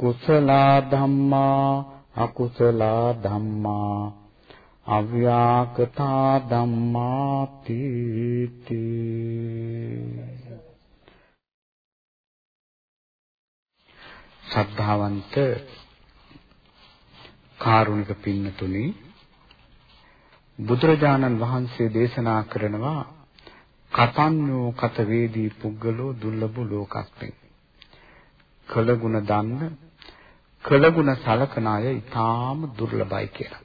කුසල ධම්මා අකුසල ධම්මා අව්‍යාකතා ධම්මා තීති. ශ්‍රද්ධාවන්ත කාරුණික පින්නතුනි බුදුරජාණන් වහන්සේ දේශනා කරනවා කතන්නෝ කත වේදී පුද්ගලෝ දුර්ලභ ලෝකස්මින් කළගුණ දන්න කළගුණ සලකන අය ඊටාම දුර්ලභයි කියලා.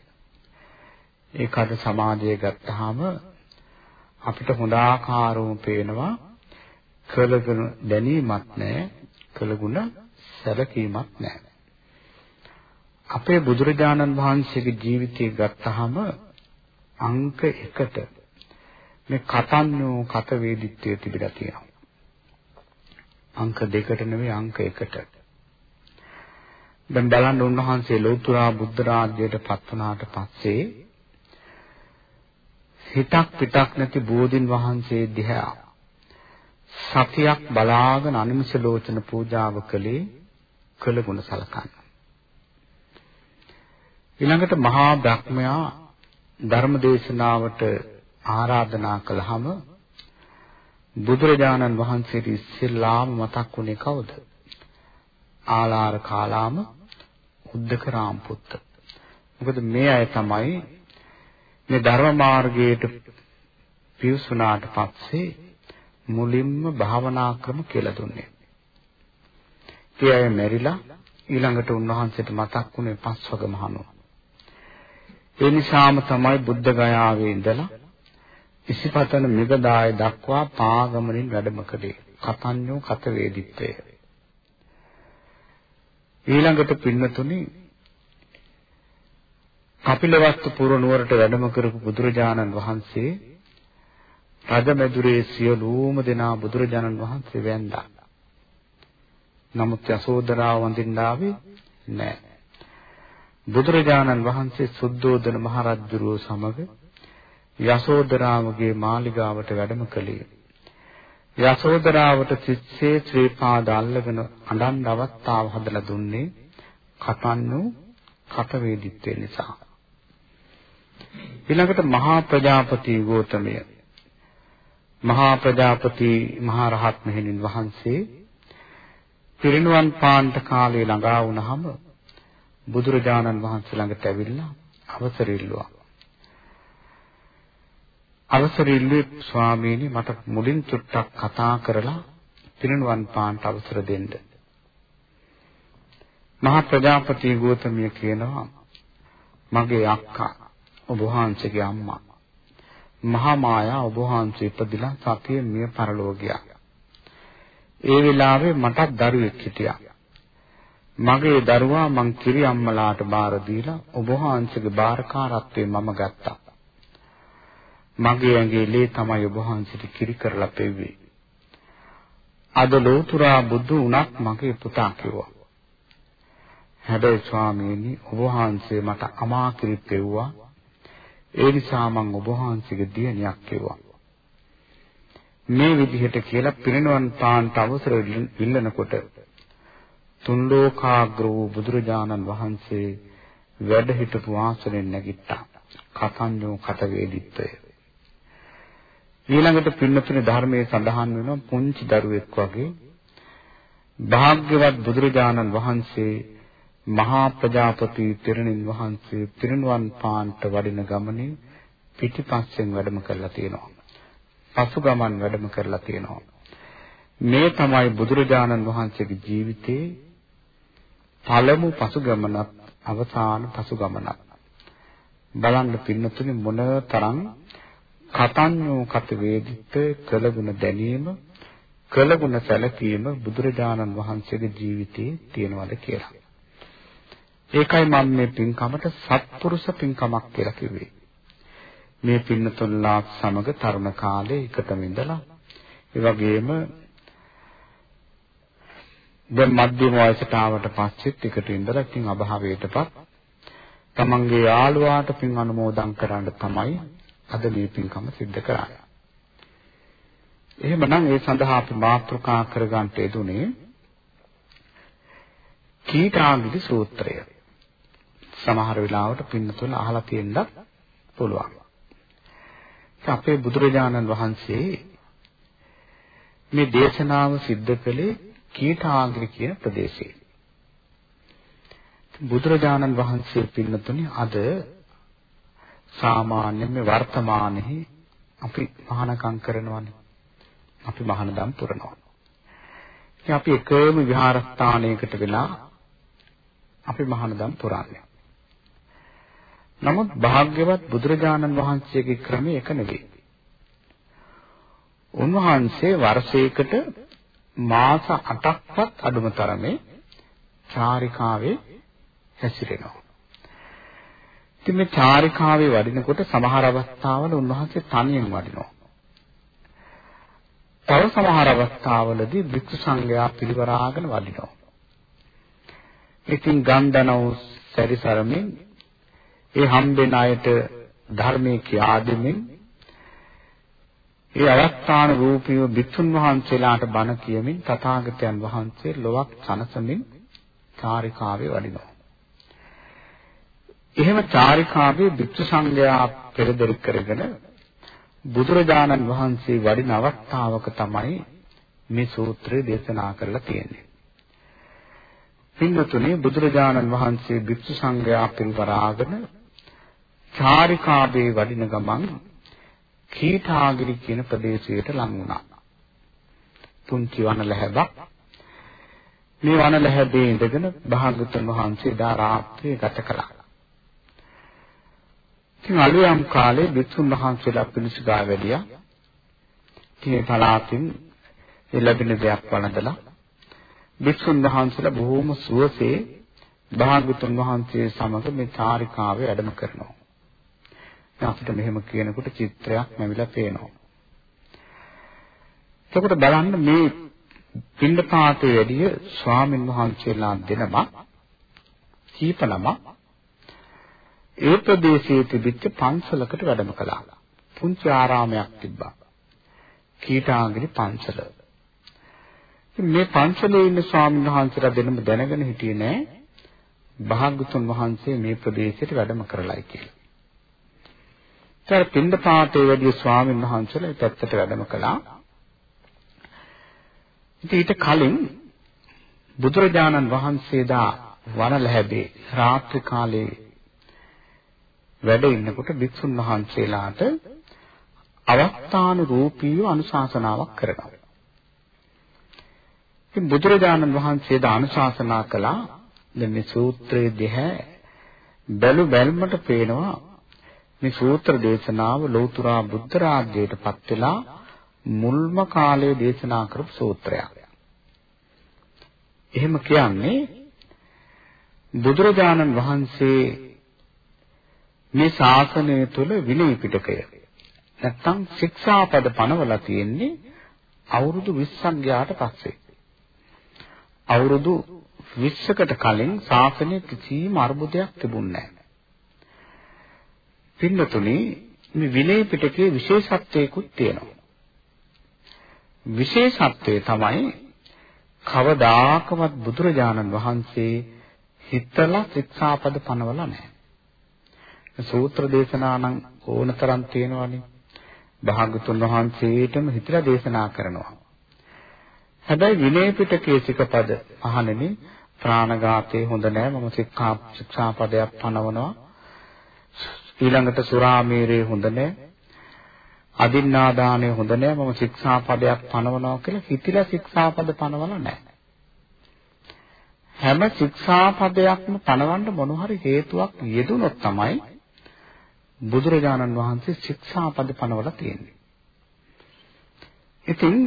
ඒක අද සමාජයේ ගත්තාම අපිට හොඳ ආකාරවම පේනවා කළගුණ දැනීමක් නැහැ කළගුණ සැලකීමක් නැහැ. අපේ බුදුරජාණන් වහන්සේගේ ජීවිතය ගත්තාම අංක 1ට මේ කතන්නෝ කත වේදිත්වය තිබිලා තියෙනවා. අංක 2ට නෙවෙයි අංක 1ට. දැන් බලන්න උන්වහන්සේ ලෞතර බුද්ධ රාජ්‍යයට පත් වුණාට පස්සේ හිතක් පිටක් නැති බෝධින් වහන්සේ දිහා සතියක් බලාගෙන අනිමිෂ ලෝචන පූජාව කළේ කළ ගුණ සලකන්න. ඊළඟට මහා බ්‍රහ්මයා ධර්ම දේශනාවට ආරාධනා කළාම බුදුරජාණන් වහන්සේට ඉස්සෙල්ලාම මතක් වුණේ කවුද? ආලාර කාලාම උද්දක රාම්පුත්ත. මොකද මේ අය තමයි මේ ධර්ම මාර්ගයට පිවිසුනාට පස්සේ මුලින්ම භාවනා ක්‍රම කියලා දුන්නේ. ඒ අය මෙරිලා ඊළඟට උන්වහන්සේට මතක් වුණේ පස්වග මහණුව. ඒ නිසාම තමයි බුද්ධ ගයාවේ ඉඳලා ඉසිපතන මෙගදාය දක්වා පාගමනින් වැඩම කළේ. කතඤ්ඤෝ කත වේදිත්තය. ඊළඟට පින්නතුනි කපිලවස්තු පුර නුවරට වැඩම කරපු බුදුරජාණන් වහන්සේ රජමැදුරේ සියලුම දෙනා බුදුරජාණන් වහන්සේ වැඳා. නමුත් යසෝදරාව වඳින්න ආවේ නැහැ. බුදුරජාණන් වහන්සේ සුද්ධෝදන මහරජුරුව සමග යසෝදරාවගේ මාලිගාවට වැඩම කළේ. යසෝදරාවට සිත්සේ ශ්‍රී පාද අල්ලගෙන අඬන් අවස්ථාව හදලා දුන්නේ කතන්නු කත වේදිත්වේ නිසා. ඊළඟට මහා ප්‍රජාපති ගෝතමය මහා ප්‍රජාපති මහා රහත් මෙහෙණින් වහන්සේ පිරිනුවන් පාන්ට කාලේ ළඟා වුණාම බුදුරජාණන් වහන්සේ ළඟට ඇවිල්ලා අවසර ඉල්ලුවා. අවසර ඉල්ලුවේ ස්වාමීනි මට මුලින් චුට්ටක් කතා කරලා පිරිනුවන් පාන්ට අවසර දෙන්න. මහා ප්‍රජාපති ගෝතමිය කියනවා මගේ අක්කා ඔබ වහන්සේගේ අම්මා මහා මායා ඔබ වහන්සේ ඉපදිලා සතිය මිය පරලෝ ගියා. ඒ වෙලාවේ මටත් දරුවෙක් හිටියා. මගේ දරුවා මං කිරි අම්මලාට බාර දීලා ඔබ වහන්සේගේ බාරකාරත්වයෙන් මම ගත්තා. මගේ ඇඟේ ලේ තමයි ඔබ වහන්සේට කිරි කරලා පෙව්වේ. අද ලෝතුරා බුදු උනත් මගේ පුතා කිව්වා. හැබැයි ස්වාමීනි ඔබ වහන්සේ මට අමා කිරි පෙව්වා. ඒ නිසා මං ඔබ වහන්සේගේ දියණියක් කිව්වා. මේ විදිහට කියලා පිරිනවන් පාන්ට අවසර ඉල්ලනකොට තුන් ලෝකාග්‍ර වූ බුදුරජාණන් වහන්සේ වැඩ හිටපු ආසනෙන් නැගිට්ටා. කතඤ්ඤෝ කත වේදිත්වය. ඊළඟට පින්නතුනේ ධර්මයේ සඳහන් වෙනවා පුංචි දරුවෙක් වගේ භාග්‍යවත් බුදුරජාණන් වහන්සේ මහා ප්‍රජාපති තිරණින් වහන්සේ පිරිනුවන් පාන්ට වඩින ගමනේ පිටිපස්සෙන් වැඩම කරලා තියෙනවා. පසු ගමන් වැඩම කරලා තියෙනවා. මේ තමයි බුදුරජාණන් වහන්සේගේ ජීවිතේ පළමු පසු ගමනක් අවසාන පසු ගමනක්. බලන්න පින්නතුනි මොන තරම් කතඤ්ඤෝ කත වේදිත කළගුණ දැනීම කළගුණ සැලකීම බුදුරජාණන් වහන්සේගේ ජීවිතයේ තියෙනවද කියලා. ඒකයි මම මේ පින්කමට සත්පුරුෂ පින්කමක් කියලා කිව්වේ. මේ පින්නතුල්ලා සමග තරුණ කාලේ එකතම ඉඳලා ඒ වගේම දැන් මධ්‍යම වයසට ආවට පස්සෙත් එකට ඉඳලා ඉතින් අභාවයටපත් තමන්ගේ යාළුවාට පින් අනුමෝදන් කරන්න තමයි අද මේ පින්කම සිද්ධ කරන්නේ. එහෙමනම් ඒ සඳහා අපි මාතෘකා කරගන්න යෙදුනේ කීටාගිරි සූත්‍රය. සමහර වෙලාවට පින්නතුල අහලා තියෙන්නත් පුළුවන්. අපේ බුදුරජාණන් වහන්සේ මේ දේශනාව සිද්ධ කළේ කීටාගිරි කියන ප්‍රදේශයේ. බුදුරජාණන් වහන්සේ පින්නතුනි අද සාමාන්‍ය මේ වර්තමානයේ අපි මහානකම් කරනවානේ. අපි මහානදම් පුරනවා. ඉතින් අපි එකම විහාරස්ථානයකට වෙලා අපි මහානදම් පුරන්නේ. නමුත් භාග්‍යවත් බුදුරජාණන් වහන්සේගේ ක්‍රමය එක නෙවෙයි. උන්වහන්සේ වර්ෂයකට මාස 8ක්වත් අඩුම තරමේ චාරිකාවේ හැසිරෙනවා. ඉතින් මේ චාරිකාවේ වඩිනකොට සමහර අවස්ථාවල උන්වහන්සේ තනියෙන් වඩිනවා. තව සමහර අවස්ථාවලදී වික්ෂු සංඝයා පිරිවරාගෙන වඩිනවා. ඉතින් ගන්ධනව සැරිසරමින් ඒ හම්බෙන අයට ධර්මයේ කියා දෙමින් ඒ අවස්ථාන රූපීව භික්ෂුන් වහන්සේලාට බණ කියමින් තථාගතයන් වහන්සේ ලොවක් සනසමින් චාරිකාවේ වඩිනවා. එහෙම චාරිකාවේ භික්ෂු සංඝයා පෙරදරි කරගෙන බුදුරජාණන් වහන්සේ වඩින අවස්ථාවක තමයි මේ සූත්‍රය දේශනා කරලා තියෙන්නේ. පින්වතුනි බුදුරජාණන් වහන්සේ භික්ෂු සංඝයා පිරිවරාගෙන චාරිකාවේ වඩින ගමන් කීටාගිරි කියන ප්‍රදේශයට ලං වුණා. පුංචි වන ලැබක් මේ වන ලැබේ ඉඳගෙන භාගතුන් වහන්සේ දා රාත්‍රියේ ගත කළා. ඉතින් අලුයම් කාලේ බිතුන් වහන්සේලා පිළිසුගා වැඩියා. ඉතින් පලාතින් ලැබෙන දෙයක් වළඳලා බිතුන් වහන්සේලා බොහොම සුවසේ භාගතුන් වහන්සේ සමග මේ චාරිකාවේ වැඩම කරනවා. අපිට මෙහෙම කියනකොට චිත්‍රයක් නැවිලා පේනවා. එතකොට බලන්න මේ පින්ඩපාතේ වැඩිය ස්වාමින් වහන්සේලා දෙනම කීපනම ඒ ප්‍රදේශයේ තිබිච්ච පන්සලකට වැඩම කළා. පුංචි ආරාමයක් තිබ්බා. කීටාංගිරි පන්සල. මේ පන්සලේ ඉන්න ස්වාමීන් වහන්සේලා දෙනම දැනගෙන හිටියේ නෑ භාග්‍යතුන් වහන්සේ මේ ප්‍රදේශයට වැඩම කරලයි කියලා. ඊට පින්දපාතේ වැඩි ස්වාමීන් වහන්සේලා පැත්තට වැඩම කළා. ඉතින් ඊට කලින් බුදුරජාණන් වහන්සේදා වන ලැබේ රාත්‍රී කාලේ වැඩ ඉන්නකොට භික්ෂුන් වහන්සේලාට අවස්ථාන රූපීව අනුශාසනාවක් කරනවා. ඉතින් බුදුරජාණන් වහන්සේ ද අනුශාසනා කළා දැන් මේ සූත්‍රයේ දෙහැ බැලු බැල්මට පේනවා මේ සූත්‍ර දේශනාව ලෞතර බුද්ධ රාජ්‍යයටපත් වෙලා මුල්ම කාලයේ දේශනා කරපු සූත්‍රයක්. එහෙම කියන්නේ බුදුරජාණන් වහන්සේ මේ ශාසනය තුළ විනය පිටකය නැත්තම් ශික්ෂාපද පනවලා තියෙන්නේ අවුරුදු 20ක් ගියාට පස්සේ. අවුරුදු 20කට කලින් ශාසනයේ කිසිම අර්බුදයක් තිබුණේ නැහැ. පින්නතුනි මේ විනය පිටකයේ විශේෂත්වයකුත් තියෙනවා. විශේෂත්වය තමයි කවදාකවත් බුදුරජාණන් වහන්සේ හිතලා ශික්ෂාපද පනවලා නැහැ. සූත්‍ර දේශනා නම් ඕනතරම් තියෙනවානේ. භාගතුන් වහන්සේටම හිතලා දේශනා කරනවා. හැබැයි විනය පිටකයේ සිකපද අහන්නේ ප්‍රාණඝාතේ හොඳ නෑ මම ශික්ෂා ශික්ෂාපදයක් පනවනවා ඊළඟට සුරාමේරේ හොඳ නැහැ. අදින්නාදානය හොඳ නැහැ. මම ශික්ෂාපදයක් පනවනවා කියලා හිතිලා ශික්ෂාපද පනවලා නැහැ. හැම ශික්ෂාපදයක්ම පනවන්න මොන හරි හේතුවක් යෙදුනොත් තමයි බුදුරජාණන් වහන්සේ ශික්ෂාපද පනවලා තියෙන්නේ. ඉතින්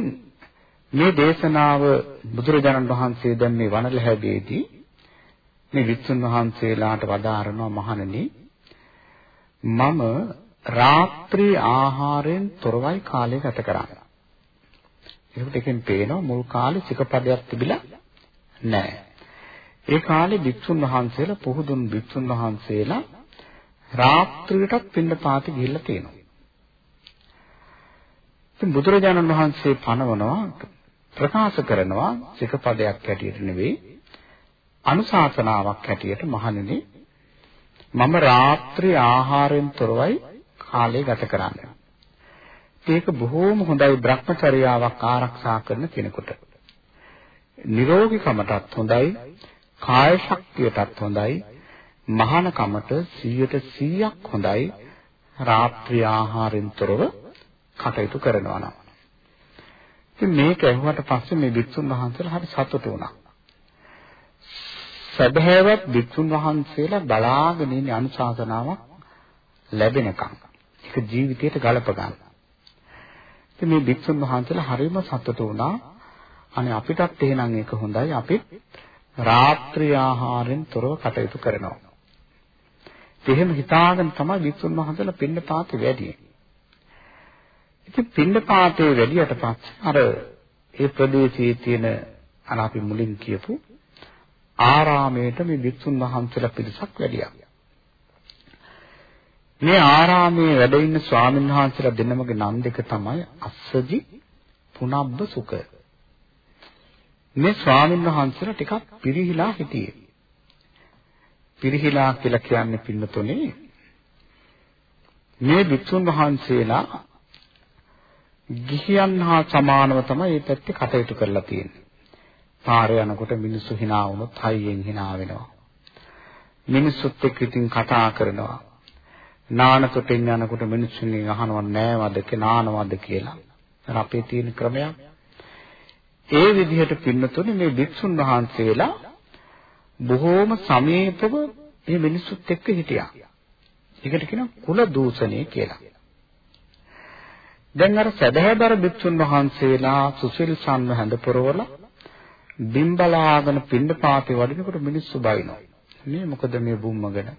මේ දේශනාව බුදුරජාණන් වහන්සේ දැන් මේ වනලැහැබේදී මේ වික්ෂුන් වහන්සේලාට වදාරනවා මහණෙනි මම රාත්‍රී ආහාරයෙන් තොරවයි කාලය ගත කරන්නේ. ඒකට එකෙන් පේනවා මුල් කාලේ සිකපදයක් තිබිලා නැහැ. ඒ කාලේ භික්ෂුන් වහන්සේලා පුහුදුන් භික්ෂුන් වහන්සේලා රාත්‍රියටත් පින්න පාති ගිහිල්ලා තියෙනවා. ඉතින් බුදුරජාණන් වහන්සේ පනවනවා ප්‍රකාශ කරනවා සිකපදයක් හැටියට නෙවෙයි අනුශාසනාවක් හැටියට මහණෙනි මම රාත්‍රී ආහාරයෙන් තොරවයි කාලය ගත කරන්නේ. ඒක බොහෝම හොඳයි Brahmacharyaවක් ආරක්ෂා කරන කෙනෙකුට. නිරෝගීකමටත් හොඳයි, කාය ශක්තියටත් හොඳයි, මහානකමට 100%ක් හොඳයි රාත්‍රී ආහාරයෙන් තොරව කටයුතු කරනවා නම්. ඉතින් මේක ඇහුවට පස්සේ මේ භික්ෂුන් වහන්සේලා හරි සතුටු වුණා. සැබෑවත් භික්ෂුන් වහන්සේලා බලාගෙන ඉන්න අනුශාසනාවක් ලැබෙනකම් ඒක ජීවිතයට ගලප ගන්න. ඉතින් මේ භික්ෂුන් වහන්සේලා හරිම සතුටු වුණා. අනේ අපිටත් එහෙනම් ඒක හොඳයි. අපි රාත්‍රී ආහාරයෙන් තොරව කටයුතු කරනවා. එහෙම හිතාගෙන තමයි භික්ෂුන් වහන්සේලා පින්න පාතේ වැඩි. ඉතින් පින්න පාතේ වැඩියට පස්සේ අර ඒ ප්‍රදේශයේ තියෙන අර අපි මුලින් කියපු ආරාමයට මේ භික්ෂුන් වහන්සේලා පිරිසක් වැඩියා. මේ ආරාමයේ වැඩ ඉන්න ස්වාමීන් වහන්සේලා දෙනමගේ නම් දෙක තමයි අස්සජි පුනබ්බ සුඛ. මේ ස්වාමීන් වහන්සේලා ටිකක් පිරිහිලා හිටියේ. පිරිහිලා කියලා කියන්නේ පින්නතොනේ මේ භික්ෂුන් වහන්සේලා ගිහියන් හා සමානව තමයි මේ පැත්තේ කටයුතු කරලා තියෙන්නේ. පාරේ යනකොට මිනිස්සු hina වුණොත් හයියෙන් hina වෙනවා. මිනිස්සුත් එක්ක ඉතින් කතා කරනවා. නාන තොටින් යනකොට මිනිස්සුන්ගෙන් අහනවා නෑවද නානවද කියලා. අපේ තියෙන ක්‍රමයක්. ඒ විදිහට පින්නතුනේ මේ භික්ෂුන් වහන්සේලා බොහෝම සමීපව මේ මිනිස්සුත් එක්ක හිටියා. ඒකට කියනවා කුල දූෂණය කියලා. දැන් අර සදහැබර භික්ෂුන් වහන්සේලා සුසිල් සම්ව හැඳ පුරවලා බිම්බලාගෙන පින්නපාතේ වඩිනකොට මිනිස්සු බයිනවා. මේ මොකද මේ බුම්මගෙන?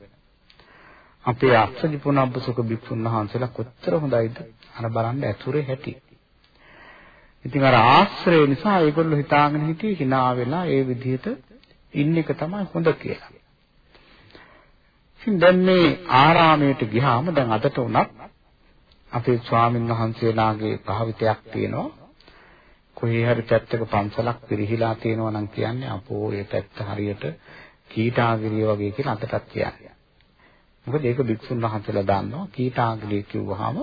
අපේ අක්ෂජි පුනබ්බසුක භික්ෂුන් වහන්සේලා කොච්චර හොඳයිද? අර බලන්න ඇතුරේ හැටි. ඉතින් අර ආශ්‍රය නිසා ඒගොල්ලෝ හිතාගෙන හිටියේ hina වෙලා ඒ විදිහට ඉන්න එක තමයි හොඳ කියලා. ඉතින් දැන් මේ ආරාමයට ගියාම දැන් අදට උනත් අපේ ස්වාමීන් වහන්සේලාගේ භාවිතයක් තියෙනවා. කොහේ හරි පැත්තක පන්සලක් පිරිහිලා තියෙනවා නම් කියන්නේ අපෝ ඒ පැත්ත හරියට කීටාගිරිය වගේ කියලා අතටත් කියන්නේ. මොකද ඒක භික්ෂුන් වහන්සේලා දන්නවා කීටාගිරිය කිව්වහම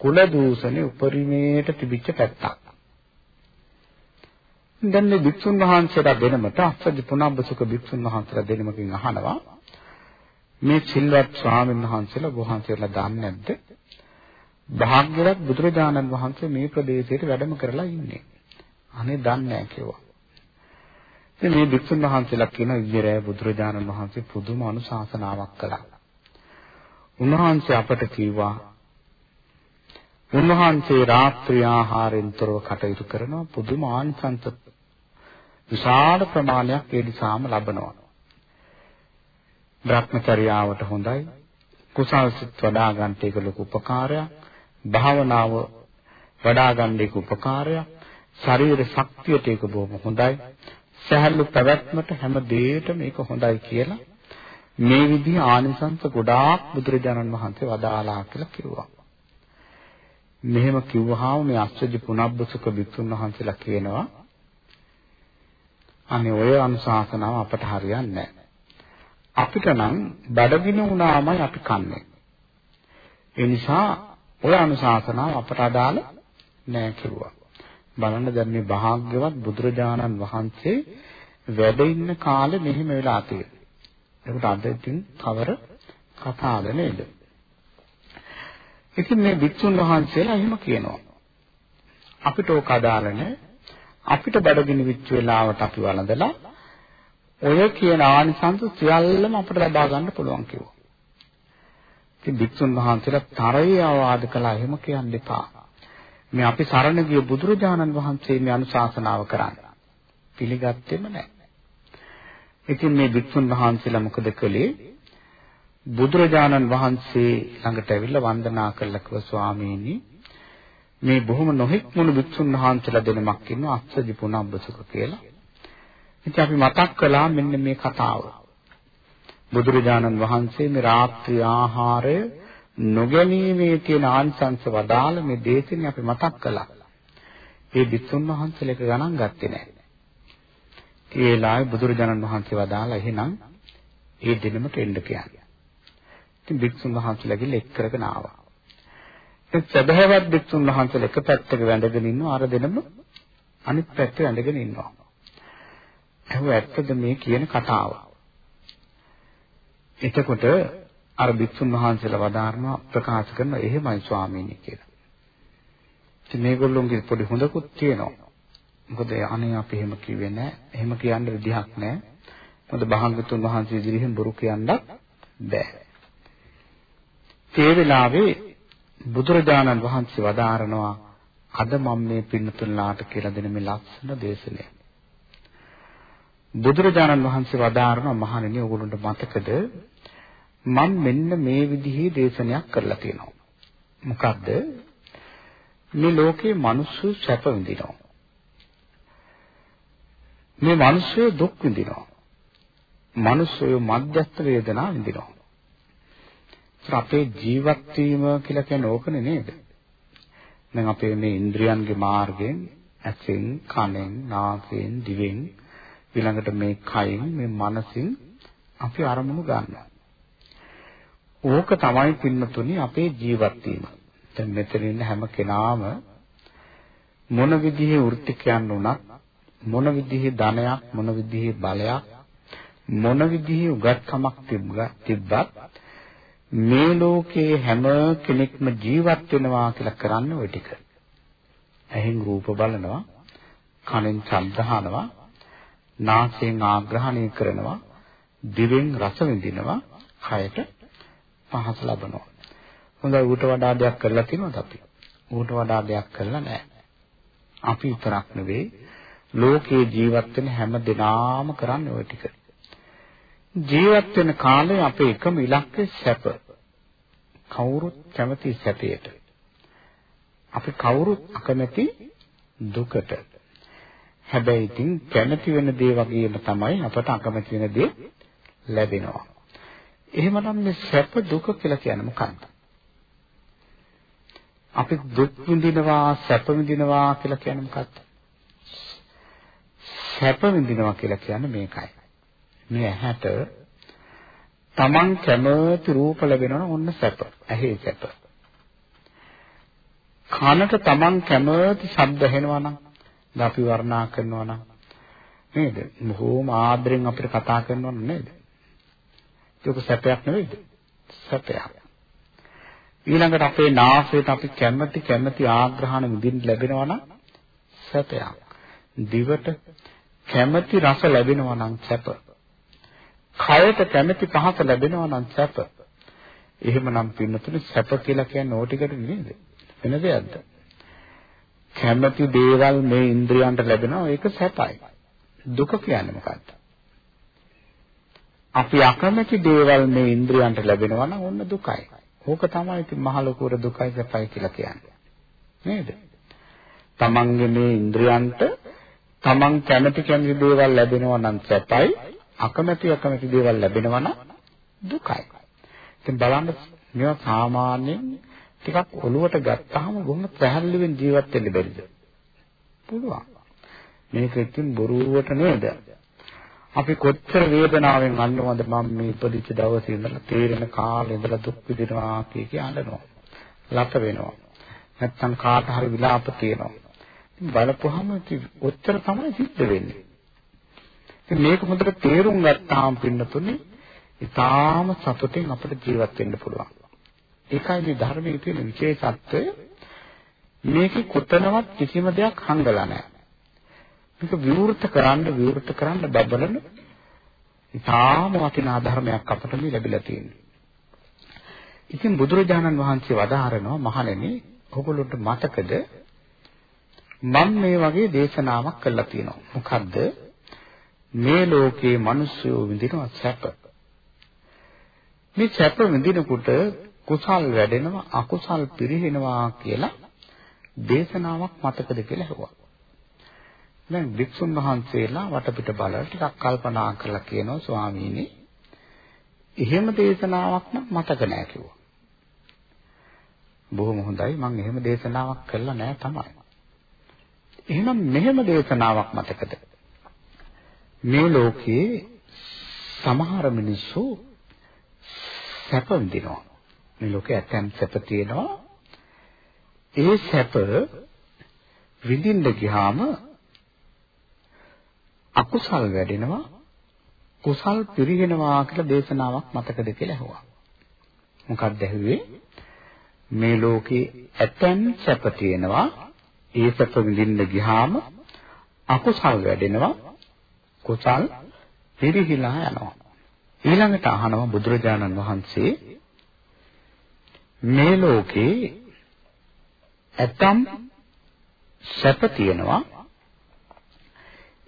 කුල දූෂණේ උපරිමයට තිබිච්ච පැත්තක්. දැන් මේ භික්ෂුන් වහන්සේලා දෙනමට අස්සජි පුනබ්බසුක භික්ෂුන් වහන්සේලා දෙනමකින් අහනවා මේ සිල්වත් ස්වාමීන් වහන්සේලා වහන්සේලා දන්නේ නැද්ද? භාග්‍යවත් බුදුරජාණන් වහන්සේ මේ ප්‍රදේශයට වැඩම කරලා ඉන්නේ. අනේ දන්නේ නැහැ කිව්වා. ඉතින් මේ භික්ෂුන් වහන්සේලා කියන ඉදිරිය බුදුරජාණන් වහන්සේ පුදුම අනුශාසනාවක් කළා. උන්වහන්සේ අපට කිව්වා උන්වහන්සේ රාත්‍රී ආහාරයෙන් තොරව කටයුතු කරනවා පුදුම ආනිසංස විශාල ප්‍රමාණයක් ඒ නිසාම ලබනවා. භ්‍රමචර්යාවට හොඳයි. කුසල් සිත් වඩා ගන්නට ඒක ලොකු උපකාරයක්. භාවනාව වඩා ගන්න ඒක උපකාරයක්. ශරීර ශක්තියට ඒක බොහොම හොඳයි. සහැල්ලු පැවැත්මට හැම දෙයකටම මේක හොඳයි කියලා මේ විදිහ ආනිසංස ගොඩාක් බුදුරජාණන් වහන්සේ වදාලා කියලා කිව්වා. මෙහෙම කිව්වහම මේ අස්සජි පුනබ්බසුක බිතුන් වහන්සේලා කියනවා අනේ ඔය අනුශාසනාව අපට හරියන්නේ නැහැ. අපිට නම් බඩගිනි වුණාමයි අපි කන්නේ. ඒ නිසා ඔය අනුශාසනාව අපට අදාළ නෑ කිව්වා. බලන්න දැන් මේ භාග්‍යවත් බුදුරජාණන් වහන්සේ වැඩ ඉන්න කාලේ මෙහෙම වෙලා තියෙනවා. ඒකට අද ඉතින් කවර කතාවද නේද? ඉතින් මේ වික්ෂුන් වහන්සේලා එහෙම කියනවා. අපිට ඕක අදාළ නැහැ. අපිට බඩගිනි විච්ච වෙලාවට අපි වළඳලා ඔය කියන ආනිසංස සියල්ලම අපිට ලබා ගන්න පුළුවන් කිව්වා. ඉතින් වික්ෂුන් වහන්සේලා තරයේ ආවාද කළා එහෙම කියන්න එපා. මේ අපි සරණ ගිය බුදුරජාණන් වහන්සේ මේ අනුශාසනාව කරන්නේ. පිළිගත්තෙම නැහැ. ඉතින් මේ භික්ෂුන් වහන්සේලා මොකද කළේ? බුදුරජාණන් වහන්සේ ළඟට ඇවිල්ලා වන්දනා කළා කිව්වා ස්වාමීනි මේ බොහොම නොහික්මුණු භික්ෂුන් වහන්සේලා දෙනමක් ඉන්නවා අස්සජි පුනබ්බසුක කියලා. ඉතින් අපි මතක් කළා මෙන්න මේ කතාව. බුදුරජාණන් වහන්සේ මේ රාත්‍රී ආහාරය නොගැනීමේ තියෙන ආනිසංස වදාළ මේ දේශනේ අපි මතක් කළා. ඒ භික්ෂුන් වහන්සේලක ගණන් ගත්තේ නැහැ. ඒ වෙලාවේ බුදුරජාණන් වහන්සේ වදාලා එහෙනම් ඒ දිනෙමට එන්න කියන්නේ. ඉතින් භික්ෂුන් වහන්සේලා ගිහලා එක් කරගෙන ආවා. ඒ සදහවත් භික්ෂුන් වහන්සේලා එක පැත්තක වැඳගෙන ඉන්නවා අර දෙනම අනිත් පැත්තේ වැඳගෙන ඉන්නවා. එහෙනම් ඇත්තද මේ කියන කතාව? එතකොට අර භික්ෂුන් වහන්සේලා වදාारणවා ප්‍රකාශ කරන එහෙමයි ස්වාමීනි කියලා. ඉතින් මේගොල්ලොන්ගේ පොඩි හොඳකුත් තියෙනවා. මොකද අනේ අපි එහෙම කිව්වේ නැහැ. එහෙම කියන්න විදිහක් නැහැ. මොකද භාග්‍යතුන් වහන්සේ ඉදිරියෙන් බොරු කියන්නත් බෑ. ඒ වෙලාවේ බුදුරජාණන් වහන්සේ වදාරනවා අද මම මේ පින්නතුන්ලාට කියලා දෙන මේ ලස්සන දේශනය. බුදුරජාණන් වහන්සේ වදාරනවා මහණෙනි ඔයගොල්ලන්ට මතකද මම මෙන්න මේ විදිහේ දේශනයක් කරලා තියෙනවා. මොකද්ද? මේ ලෝකේ මිනිස්සු සැප විඳිනවා. මේ මිනිස්සු දුක් විඳිනවා. මිනිස්සු මධ්‍යස්ථ වේදනා විඳිනවා. අපේ ජීවත් වීම කියලා කියන්නේ ඕකනේ නේද? දැන් අපේ මේ ඉන්ද්‍රියන්ගේ මාර්ගයෙන් ඇසෙන්, කනෙන්, නාසයෙන්, දිවෙන් ඊළඟට මේ කයින්, මේ මනසින් අපි අරමුණු ගන්නවා. ඕක තමයි පින්නතුනි අපේ ජීවත් වීම. දැන් මෙතන ඉන්න හැම කෙනාම මොන විදිහේ වෘත්තිකයන් වුණත් මොන විදිහේ ධනයක් මොන විදිහේ බලයක් මොන විදිහේ උගත්කමක් තිබ්බත් මේ ලෝකයේ හැම කෙනෙක්ම ජීවත් වෙනවා කියලා කරන්නේ ওই ටික. ඇහෙන් රූප බලනවා, කනෙන් ශබ්ද අහනවා, නාසයෙන් ආග්‍රහණය කරනවා, දිවෙන් රස විඳිනවා, කයට පහස ලබනවා. හොඳයි ඌට වඩා දෙයක් කරලා තියෙනවද අපි? ඌට වඩා දෙයක් කරලා නැහැ. අපි විතරක් නෙවෙයි ලෝකේ ජීවත් වෙන හැම දෙනාම කරන්නේ ওই ටික. ජීවත් වෙන කාලේ අපේ එකම ඉලක්කය සැප. කවුරුත් කැමති සැපයට. අපි කවුරුත් අකමැති දුකට. හැබැයි ඉතින් කැමති වෙන දේ වගේම තමයි අපට අකමැති වෙන දේ ලැබෙනවා. එහෙමනම් මේ සැප දුක කියලා කියන්නේ මොකක්ද? අපි දුක් විඳිනවා සැප විඳිනවා කියලා කියන්නේ මොකක්ද? සැප විඳිනවා කියලා කියන්නේ මේකයි. මේ ඇහැට තමන් කැමති රූප ලැබෙනවා ඔන්න සැප. ඇහි සැප. කනට තමන් කැමති ශබ්ද ඇහෙනවා නම් අපි වර්ණනා කරනවා නම් නේද? බොහෝම ආදරෙන් අපිට කතා කරනවා නේද? ඒක සැපයක් නෙවෙයිද? සැපයක්. ඊළඟට අපේ නාසයට අපි කැමති කැමති ආග්‍රහණ විඳින්න ලැබෙනවා නම් සැපයක්. දිවට කැමති රස ලැබෙනවා නම් සැප. කයට කැමති පහස ලැබෙනවා නම් සැප. එහෙමනම් පින්නතුනේ සැප කියලා කියන්නේ ඕටිකට නේද? වෙන දෙයක්ද? කැමති දේවල් මේ ඉන්ද්‍රියන්ට ලැබෙනවා ඒක සැපයි. දුක කියන්නේ මොකක්ද? අපි අකමැති දේවල් මේ ඉන්ද්‍රියන්ට ලැබෙනවා නම් ඔන්න දුකයි. ඕක තමයි ඉතින් මහ ලොකුර දුකයි සැපයි කියලා කියන්නේ. නේද? තමන්ගේ මේ ඉන්ද්‍රියන්ට තමන් කැමති කැමති දේවල් ලැබෙනවා නම් සැපයි, අකමැති අකමැති දේවල් ලැබෙනවා නම් දුකයි. ඉතින් බලන්න මේවා සාමාන්‍යයෙන් ටිකක් ඔලුවට ගත්තාම බොහොම පැහැදිලිවෙන් ජීවත් වෙන්න බැරිද? පුළුවන්. මේක ඉතින් බොරුවට නේද? අපි කොච්චර වේදනාවෙන් අඬනවද මම මේ ඉපදිච්ච දවසේ ඉඳලා තේරෙන කාලේ ඉඳලා දුක් විඳිනවා කිය කිය අඬනවා. ලත වෙනවා. නැත්තම් කාට හරි විලාප තියෙනවා. බලපුවාම ඔච්චර තමයි සිද්ධ වෙන්නේ. ඉතින් මේක හොඳට තේරුම් ගත්තාම පින්නතුනේ ඊටාම සතුටින් අපිට ජීවත් වෙන්න පුළුවන්. ඒකයි මේ ධර්මයේ තියෙන විශේෂත්වය. මේකේ කොතනවත් කිසිම දෙයක් හංගලා නැහැ. මේක විවෘත කරන්න විවෘත කරන්න බබලන ඉතාම වටිනා ධර්මයක් අපට මේ ලැබිලා තියෙනවා. ඉතින් බුදුරජාණන් වහන්සේ වදාහරනවා මහණෙනි ඔගොල්ලන්ට මතකද මම මේ වගේ දේශනාවක් කළා තියෙනවා. මොකද්ද? මේ ලෝකේ මිනිස්සු විඳිනවා සැප. මේ සැප විඳිනකොට කුසල් වැඩෙනවා අකුසල් පිරිහෙනවා කියලා දේශනාවක් මතකද කියලා හෙව්වා. දැන් වික්ෂුන් වහන්සේලා වටපිට බලලා ටිකක් කල්පනා කරලා කියනවා ස්වාමීනි එහෙම දේශනාවක් නම් මතක නෑ කිව්වා. බොහොම හොඳයි මම එහෙම දේශනාවක් කළා නෑ තමයි. එහෙනම් මෙහෙම දේශනාවක් මතකද? මේ ලෝකයේ සමහර මිනිස්සු සැප විඳිනවා. මේ ලෝකේ ඇතැම් සැප තියෙනවා. ඒ සැප විඳින්න ගියාම අකුසල් වැඩෙනවා කුසල් පිරිගෙනවා කියලා දේශනාවක් මතකද කියලා අහුවා. මොකක්ද ඇහුවේ? මේ ලෝකේ ඇතැම් සැප තියෙනවා. ඒ සැප විඳින්න ගියාම අකුසල් වැඩෙනවා. කුසල් පිරිහිලා යනවා. ඊළඟට අහනවා බුදුරජාණන් වහන්සේ මේ ලෝකේ ඇතම් සැප තියෙනවා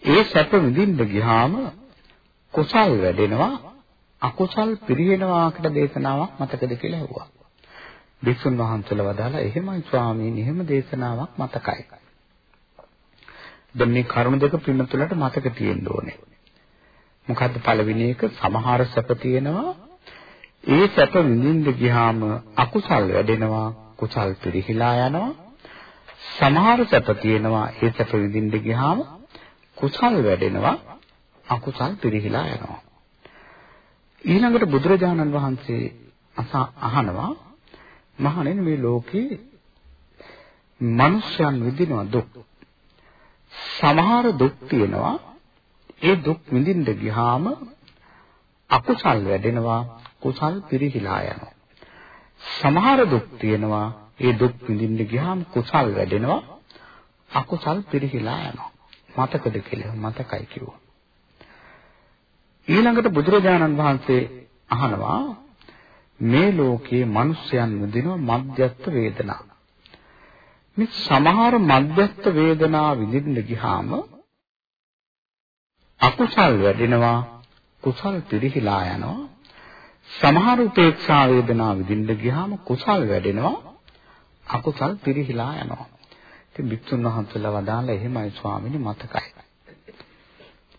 ඒ සැප විඳින්න ගියාම කුසල් වැඩෙනවා අකුසල් පිරිනවනවා කියලා දේශනාවක් මතකද කියලා ඇහුවා. භික්ෂුන් වහන්සේලා වදාලා එහෙමයි ස්වාමීනි එහෙම දේශනාවක් මතකයි. දැන් මේ කරුණ දෙක පින්නතුලට මතක තියෙන්න ඕනේ. මොකද්ද පළවෙනි එක? සමහර සැප තියෙනවා. ඒ සැප විඳින්න ගියාම අකුසල් වැඩෙනවා කුසල් පිරිහිලා යනවා. සමහර සැප තියෙනවා ඒ සැප විඳින්න ගියාම කුසල් වැඩෙනවා අකුසල් පිරිහිලා යනවා. ඊළඟට බුදුරජාණන් වහන්සේ අහනවා මහණෙනි මේ ලෝකේ මනුෂ්‍යයන් විඳිනවා දුක්. සමහර දුක් තියෙනවා ඒ දුක් විඳින්න ගියාම අකුසල් වැඩෙනවා කුසල් පිරිහිලා යනවා. සමහර දුක් තියෙනවා ඒ දුක් විඳින්න ගියාම කුසල් වැඩෙනවා අකුසල් පිරිහිලා යනවා. මතකද කියලා මතකයි කිව්වා. ඊළඟට බුදුරජාණන් වහන්සේ අහනවා මේ ලෝකයේ මිනිස්යන් විඳිනවා මධ්‍යස්ථ වේදනා. මේ සමහර මධ්‍යස්ථ වේදනා විඳින්න ගියාම අකුසල් වැඩෙනවා කුසල් පිරිහිලා යනවා. සමහර උපේක්ෂා වේදනා විඳින්න ගියාම කුසල් වැඩෙනවා අකුසල් පිරිහිලා යනවා. ඉතින් වික්තුන් වහන්සේලා වදාලා එහෙමයි ස්වාමීනි මතකයි.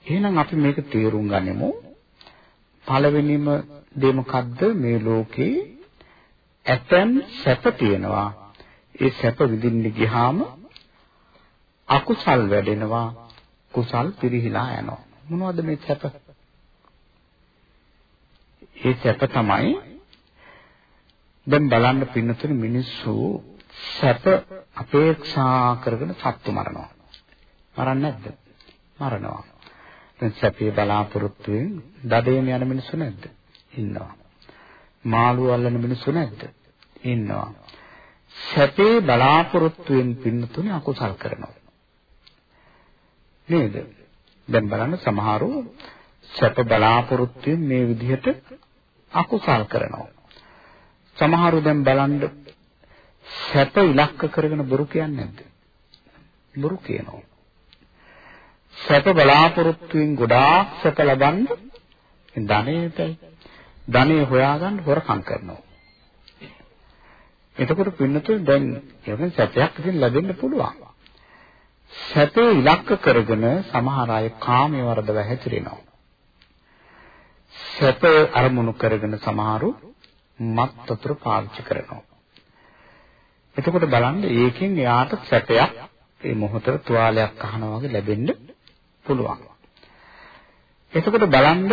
එහෙනම් අපි මේක තේරුම් ගනිමු. පළවෙනිම දේ මොකද්ද? මේ ලෝකේ ඇතැම් සැප තියෙනවා. ඒ සැප විඳින්න ගියාම අකුසල් වැඩෙනවා කුසල් පිරිහිලා යනවා මොනවද මේ සැප? ඒ සැප තමයි දැන් බලන්න පින්නතුනි මිනිස්සු සැප අපේක්ෂා කරගෙන සත්තු මරනවා. මරන්නේ නැද්ද? මරනවා. දැන් සැපේ බලාපොරොත්තුෙන් දඩේම යන මිනිස්සු නැද්ද? ඉන්නවා. මාළු අල්ලන මිනිස්සු නැද්ද? ඉන්නවා. සැපේ බලාපොරොත්තුෙන් පින්නතුනි අකුසල් කරනවා. නේද? දැන් බලන්න සමහරව සැප බලාපොරොත්තුෙන් මේ විදිහට අකුසල් කරනවා. සමහරව දැන් බලන්න සැප ඉලක්ක කරගෙන බොරු කියන්නේ නැද්ද? බොරු කියනවා. සැප බලාපොරොත්තුෙන් ගොඩාක් සැප ලබන්න ධනෙටයි ධනෙ හොයාගන්න හොරකම් කරනවා. එතකොට පින්නතුන් දැන් එහෙනම් සැපයක් ඉතින් ලැබෙන්න පුළුවන්. සැපේ ඉලක්ක කරගෙන සමහර අය කාමයේ වර්ධව හැතිරෙනවා. සැප අරමුණු කරගෙන සමහරු මත් වතුර පාවිච්චි කරනවා. එතකොට බලන්න ඒකෙන් එයාට සැපයක් මේ මොහොතේ තුවාලයක් අහනවා වගේ ලැබෙන්න පුළුවන්. එතකොට බලන්න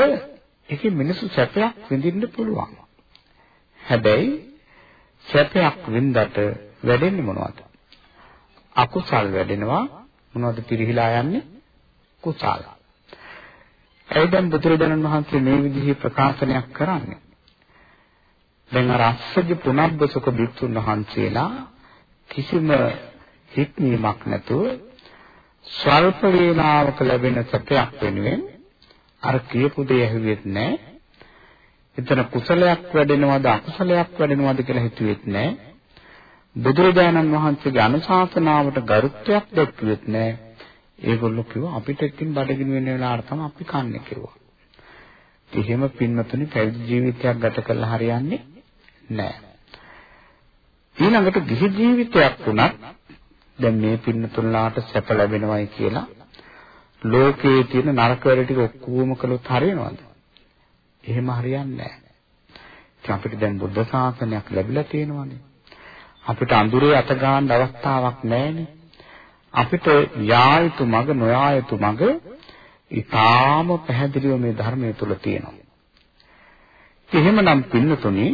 ඒකේ මිනිස්සු සැපයක් විඳින්න පුළුවන්. හැබැයි සැපයක් වින්දට වැඩෙන්නේ මොනවද? අකුසල් වැඩෙනවා මොනවද පිරිහිලා යන්නේ? කුසල. ඒ දැන් බුදුරජාණන් වහන්සේ මේ විදිහේ ප්‍රකාශනයක් කරන්නේ. දැන් අර අස්සජ පුනබ්බසක භික්ෂුන් වහන්සේලා කිසිම හික්මීමක් නැතුව ස්වල්ප වේලාවක ලැබෙන සැපයක් වෙනුවෙන් අර කියපු දේ ඇහුවෙත් නැහැ. එතන කුසලයක් වැඩෙනවද අකුසලයක් වැඩෙනවද කියලා හිතුවෙත් නැහැ. බුදුරජාණන් වහන්සේගේ අනුශාසනාවට ගරුත්වයක් දැක්ුවෙත් නැහැ. ඒගොල්ලෝ කිව්වා අපිට එක්කින් බඩගිනි වෙන වෙලාවට තමයි අපි කන්නේ කිව්වා. එහෙම පින්වතුනි පැවිදි ජීවිතයක් ගත කළා හරියන්නේ නැහැ. ඊළඟට ගිහි ජීවිතයක් වුණත් දැන් මේ පින්නතුල්ලාට සැප ලැබෙනවයි කියලා ලෝකයේ තියෙන නරක වැඩ ටික ඔක්කොම කළොත් හරියනවද? එහෙම හරියන්නේ නැහැ. අපිට දැන් බුද්ධ ශාසනයක් ලැබිලා තියෙනවානේ. අපිට අඳුරේ අත ගන්න අවස්ථාවක් නැහැනේ. අපිට යා යුතු මඟ නොයා යුතු මඟ ඊටාම පැහැදිලිව මේ ධර්මයේ තුල තියෙනවා. එහෙමනම් පින්නතුනි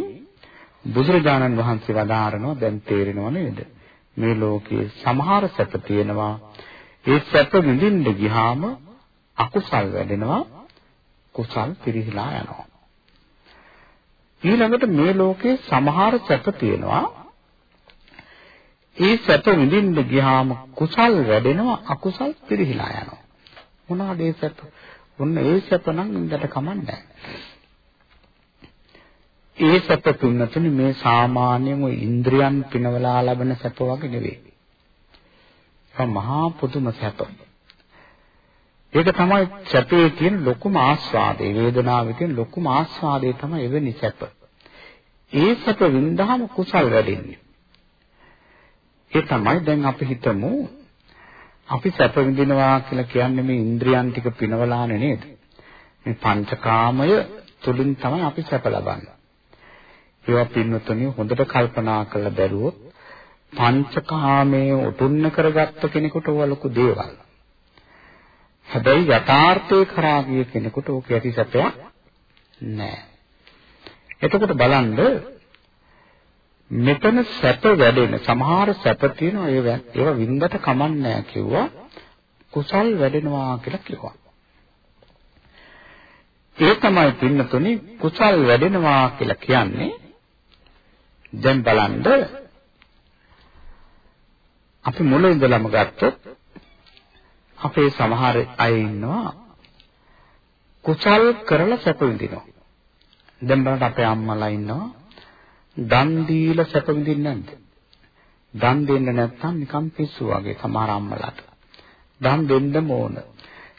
බුදුරජාණන් වහන්සේ වදාारणව දැන් තේරෙනව නේද? මේ ලෝකයේ සමහර සැප තියෙනවා. ඒ සැප විඳින්න ගියාම අකුසල් වැඩෙනවා. කුසල් පිරිහිලා යනවා. ඊළඟට මේ ලෝකේ සමහර සැප තියෙනවා. ඒ සැප විඳින්න ගියාම කුසල් වැඩෙනවා අකුසල් පිරිහිලා යනවා. මොනවාද ඒ සැප? ඔන්න ඒ සැප නම් ඉඳට කමන්නේ ඒ සැප තුනතුනි මේ සාමාන්‍යම ඉන්ද්‍රියන් පිනවලා ලබන සැප වගේ නෙවෙයි. ඒක මහා පුදුම සැප. ඒක තමයි සැපේ තියෙන ලොකුම ආස්වාදය. වේදනාවේ තියෙන ලොකුම ආස්වාදය තමයි එවැනි සැප. ඒ සැප වින්දාම කුසල් වැඩෙන්නේ. ඒ තමයි දැන් අපි හිතමු අපි සැප විඳිනවා කියලා කියන්නේ මේ ඉන්ද්‍රියන් ටික පිනවලානේ නේද? මේ පංචකාමය තුලින් තමයි අපි සැප ලබන්නේ. ඒවා පින්නතුණිය හොඳට කල්පනා කරලා බැලුවොත් පංචකාමයේ උතුන්න කරගත්ත කෙනෙකුට ඕවා ලොකු දේවල්. හැබැයි යථාර්ථයේ කරා ගිය කෙනෙකුට ඕක ඇති සැපයක් නෑ. එතකොට බලන්න මෙතන සැප වැඩෙන සමහර සැප තියෙනවා ඒවා ඒවා වින්දට කමන්නේ කිව්වා කුසල් වැඩෙනවා කියලා කිව්වා. ඒ තමයි පින්නතුනි කුසල් වැඩෙනවා කියලා කියන්නේ දැන් බලන්න අපි මුල ඉඳලම ගත්තොත් අපේ සමහර අය ඉන්නවා කුසල් කරලා සැප විඳිනවා. දැන් බලන්න අපේ අම්මලා ඉන්නවා දන් දීලා සැප විඳින්නේ නැද්ද? දන් දෙන්න නැත්නම් නිකන් පිස්සු වගේ සමහර අම්මලාට. දන් දෙන්නම ඕන.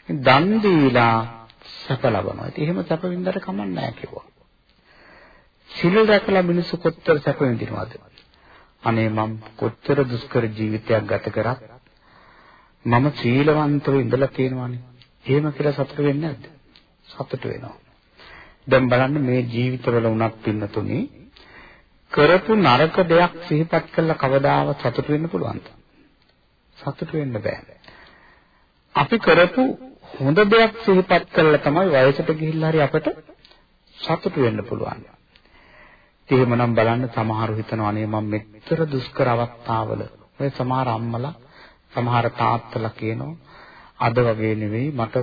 දන් දීලා සැප ලබනවා. ඉතින් එහෙම සැප විඳලා කමන්නේ නැහැ කිව්වා. සිල් රැකලා මිනිස්සු කොච්චර සැප විඳිනවද? අනේ මම කොච්චර දුෂ්කර ජීවිතයක් ගත කරත් මම සීලවන්තව ඉඳලා තියෙනවානේ. එහෙම කියලා සතුට වෙන්නේ නැද්ද? සතුට වෙනවා. දැන් බලන්න මේ ජීවිතවල උනත් පින්නතුනි කරපු නරක දෙයක් සිහිපත් කළා කවදාවත් සතුට වෙන්න පුළුවන්ද? සතුට වෙන්න බෑ. අපි කරපු හොඳ දෙයක් සිහිපත් කළා තමයි වයසට ගිහිල්ලා හරි අපට සතුට වෙන්න පුළුවන්. එහෙමනම් බලන්න සමහරු හිතනවා අනේ මම මෙච්චර දුෂ්කර අවස්ථාවල ඔය සමහර අම්මලා සමහර තාත්තලා කියනවා අද වගේ නෙවෙයි මට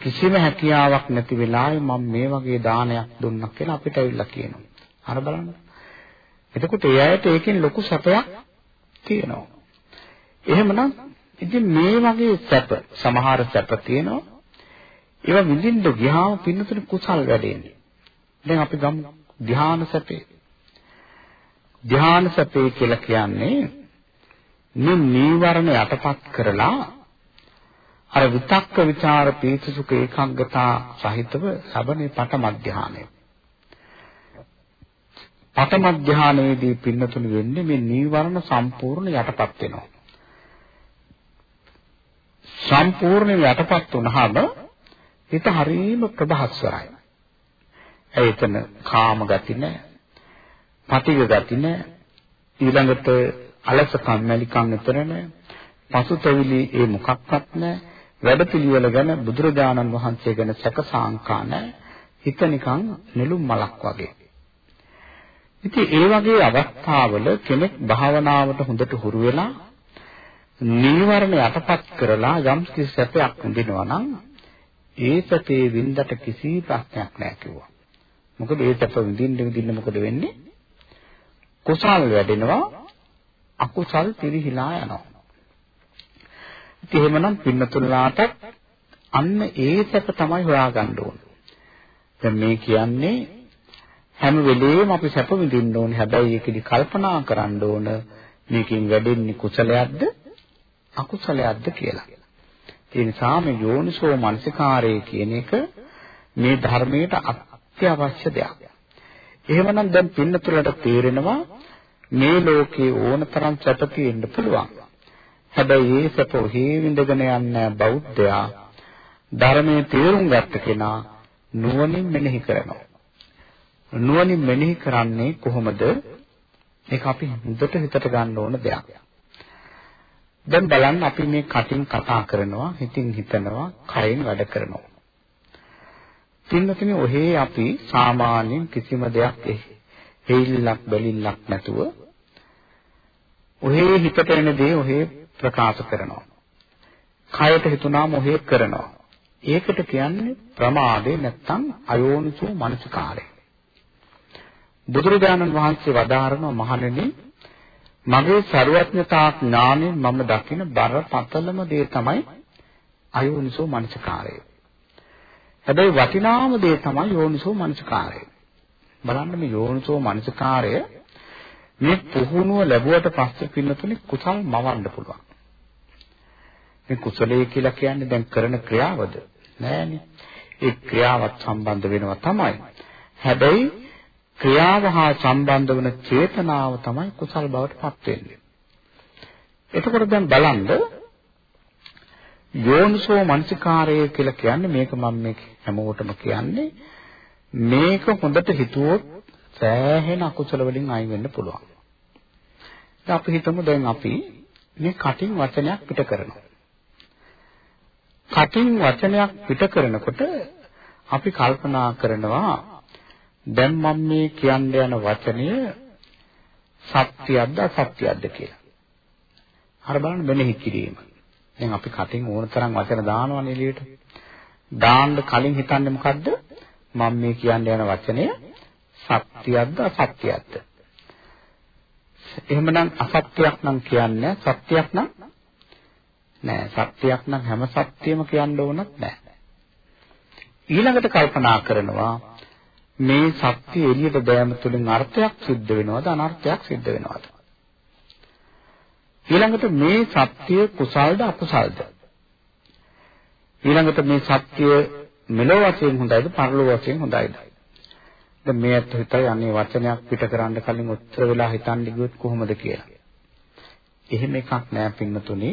කිසිම හැකියාවක් නැති වෙලාවේ මම මේ වගේ දානයක් දුන්නා කියලා අපිට ඇවිල්ලා කියනවා. අර බලන්න. එතකොට ඒ අයට ඒකෙන් ලොකු සැපයක් තියෙනවා. එහෙමනම් ඉතින් මේ වගේ සැප සමහර සැප තියෙනවා. ඒවා විඳින්න ගියාම පින්නතුන කුසල් වැඩෙන්නේ. දැන් අපි ගමු ධ්‍යාන සැපේ. ධ්‍යාන සැපේ කියලා කියන්නේ මේ නීවරණ යටපත් කරලා අර විතක්ක ਵਿਚාර පීතිසුඛ ඒකාග්‍රතා සහිතව ලබනේ පඨම ධ්‍යානය. පඨම ධ්‍යානයේදී පින්නතුණු වෙන්නේ මේ නීවරණ සම්පූර්ණ යටපත් වෙනවා. සම්පූර්ණයෙන් යටපත් වුනහම හිත හරීම ප්‍රබහස්වරයි. ඒ එතන කාම ගති නැහැ. පටිඝ ගති නැහැ. ඊළඟට අලසකම් මැලිකම් විතර නැහැ. පසුතැවිලි ඒ මොකක්වත් නැහැ. වැඩපිළිවෙල ගැන බුදුරජාණන් වහන්සේ ගැන සැකසාංකා නැහැ. හිත නිකන් නෙළුම් මලක් වගේ. ඉතින් ඒ වගේ අවස්ථාවල කෙනෙක් භාවනාවට හොඳට හුරු වෙලා නීවරණ යටපත් කරලා යම් කිසි සැපයක් විඳිනවා නම් ඒ සැපේ වින්දට කිසි ප්‍රශ්නයක් නැහැ කිව්වා. මොකද ඒ සැප විඳින්න විඳින්න මොකද වෙන්නේ? කුසල් වැඩෙනවා අකුසල් පිරිහිලා යනවා. ඉතින් එහෙමනම් පින්නතුල්ලාට අන්න ඒ සැප තමයි හොයාගන්න ඕන. දැන් මේ කියන්නේ හැම වෙලේම අපි සැප විඳින්න ඕනේ. හැබැයි ඒකෙදි කල්පනා කරන්න ඕන මේකෙන් වැඩෙන්නේ කුසලයක්ද අකුසලයක්ද කියලා. ඒ නිසා මේ යෝනිසෝ මනසිකාරය කියන එක මේ ධර්මයට අත්‍යවශ්‍ය දෙයක්. එහෙමනම් දැන් පින්නතුලට තේරෙනවා මේ ලෝකේ ඕනතරම් සැප තියෙන්න පුළුවන්. හැබැයි ඒ සැප ඔහි විඳගෙන යන්නේ බෞද්ධයා ධර්මයේ තේරුම් ගත්ත කෙනා නුවණින් මෙනෙහි කරනවා. නුවණින් මෙනෙහි කරන්නේ කොහොමද? ඒක අපි හොඳට හිතට ගන්න ඕන දෙයක්. දැන් බලන්න අපි මේ කටින් කතා කරනවා, හිතින් හිතනවා, කයින් වැඩ කරනවා. තින්නකනේ ඔහේ අපි සාමාන්‍යයෙන් කිසිම දෙයක් හේලිලක් බැලිල්ලක් නැතුව ඔහේ හිතට එන දේ ඔහේ ප්‍රකාශ කරනවා. කයට හිතුනාම ඔහේ කරනවා. ඒකට කියන්නේ ප්‍රමාදේ නැත්තම් අයෝනිසෝ මනසිකාරය. බුදුරජාණන් වහන්සේ වදාारण මහණෙනි මගේ ਸਰවඥතා ඥාණයෙන් මම දකින බරපතලම දේ තමයි අයෝනිසෝ මනසිකාරය. හැබැයි වටිනාම දේ තමයි යෝනිසෝ මනසිකාරය. බලන්න මේ යෝනිසෝ මනසිකාරය මේ පුහුණුව ලැබුවට පස්සේ පින්නතුනේ කුසල් මවන්න පුළුවන්. මේ කුසලයේ කියලා කියන්නේ දැන් කරන ක්‍රියාවද? නෑනේ. ඒ ක්‍රියාවත් සම්බන්ධ වෙනවා තමයි. හැබැයි ක්‍රියාව හා සම්බන්ධ වන චේතනාව තමයි කුසල් බවට පත් වෙන්නේ. එතකොට දැන් බලන්න යෝනිසෝ මනසිකාරය කියලා කියන්නේ මේක මම මේ හැමෝටම කියන්නේ මේක හොඳට හිතුවොත් සෑහෙන අකුසල වලින් අයින් වෙන්න පුළුවන්. දැන් අපි හිතමු දැන් අපි මේ කටින් වචනයක් පිට කරනවා. කටින් වචනයක් පිට කරනකොට අපි කල්පනා කරනවා දැන් මම මේ කියන්න යන වචනය සත්‍යයක්ද අසත්‍යයක්ද කියලා. අර බලන්න මෙනෙහි කිරීම. දැන් අපි කටින් ඕන තරම් වචන දානවනේ එළියට. දාන්න කලින් හිතන්නේ මොකද්ද? මම මේ කියන්න යන වචනය සත්‍යයක්ද අසත්‍යයක්ද? එහෙමනම් අසත්‍යයක් නම් කියන්නේ සත්‍යයක් නම් නෑ සත්‍යයක් නම් හැම සත්‍යෙම කියන්න ඕනත් නෑ. ඊළඟට කල්පනා කරනවා මේ සත්‍ය එළියට බෑම තුළින් අර්ථයක් සිද්ධ වෙනවද අනර්ථයක් සිද්ධ වෙනවද ඊළඟට මේ සත්‍ය කුසල්ද අකුසල්ද ඊළඟට මේ සත්‍ය මෙලොව වශයෙන් හොඳයිද පරලොව වශයෙන් හොඳයිද? දැන් මේ අත් හිතයි අනේ වචනයක් පිට කරන්න කලින් උත්තර වෙලා හිතන්න ගියොත් කොහොමද කියලා. එහෙම එකක් නෑ පින්නතුනි.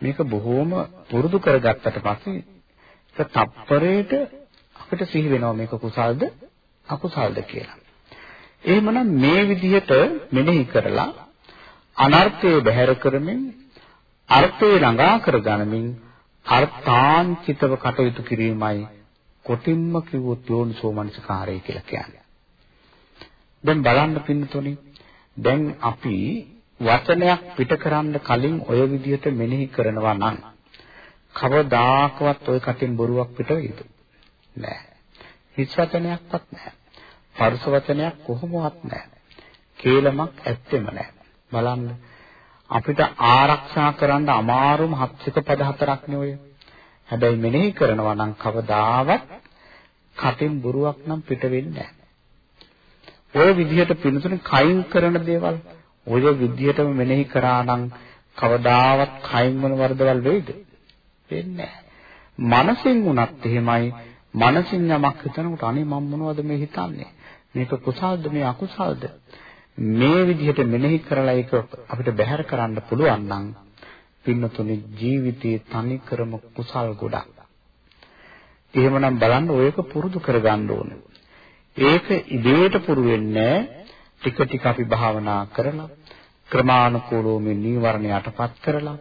මේක බොහොම පුරුදු කරගත්තට පස්සේ ඒක තප්පරයට අපිට සිහි වෙනවා මේක කුසල්ද අකුසල්ද කියලා. එහෙමනම් මේ විදිහට මෙනෙහි කරලා අනර්ථය බැහැර කරමින් අර්ථය ළඟා කරගනිමින් අර්ථාන්විතව කටයුතු කිරීමයි කොටින්ම කිව්වොත් යෝනිසෝ මනසකාරය කියලා කියන්නේ. දැන් බලන්න පින්නතොනි දැන් අපි වචනයක් පිට කරන්න කලින් ඔය විදිහට මෙනෙහි කරනවා නම් කවදාකවත් ඔය කටින් බොරුවක් පිට වෙයිද? නෑ. හිස් වචනයක්වත් නෑ. පරුස වචනයක් කොහොමවත් නෑ. කේලමක් ඇත්තෙම නෑ. බලන්න අපිට ආරක්ෂා කරන්න අමාරුම හත්සික පද හතරක් නේ ඔය. හැබැයි මෙනෙහි කරනවා නම් කවදාවත් කටින් බොරුවක් නම් පිට වෙන්නේ නෑ. ඔය විදිහට පිළිතුරේ කයින් කරන දේවල් ඔය විදිහටම මෙනෙහි කරා නම් කවදාවත් කයින් වන වරදවල් වෙයිද? වෙන්නේ නැහැ. මනසින් වුණත් එහෙමයි. මනසින් යමක් හිතනකොට අනේ මම මොනවද මේ හිතන්නේ? මේක කුසල්ද මේ අකුසල්ද? මේ විදිහට මෙනෙහි කරලා ඒක අපිට බැහැර කරන්න පුළුවන් නම් පින්නතුනි ජීවිතයේ තනිකරම කුසල් ගොඩක්. එහෙමනම් බලන්න ඔයක පුරුදු කරගන්න ඕනේ. ඒක ඉබේට පුරු වෙන්නේ ටික ටික අපි භාවනා කරලා ක්‍රමානුකූලව මේ නීවරණ යටපත් කරලා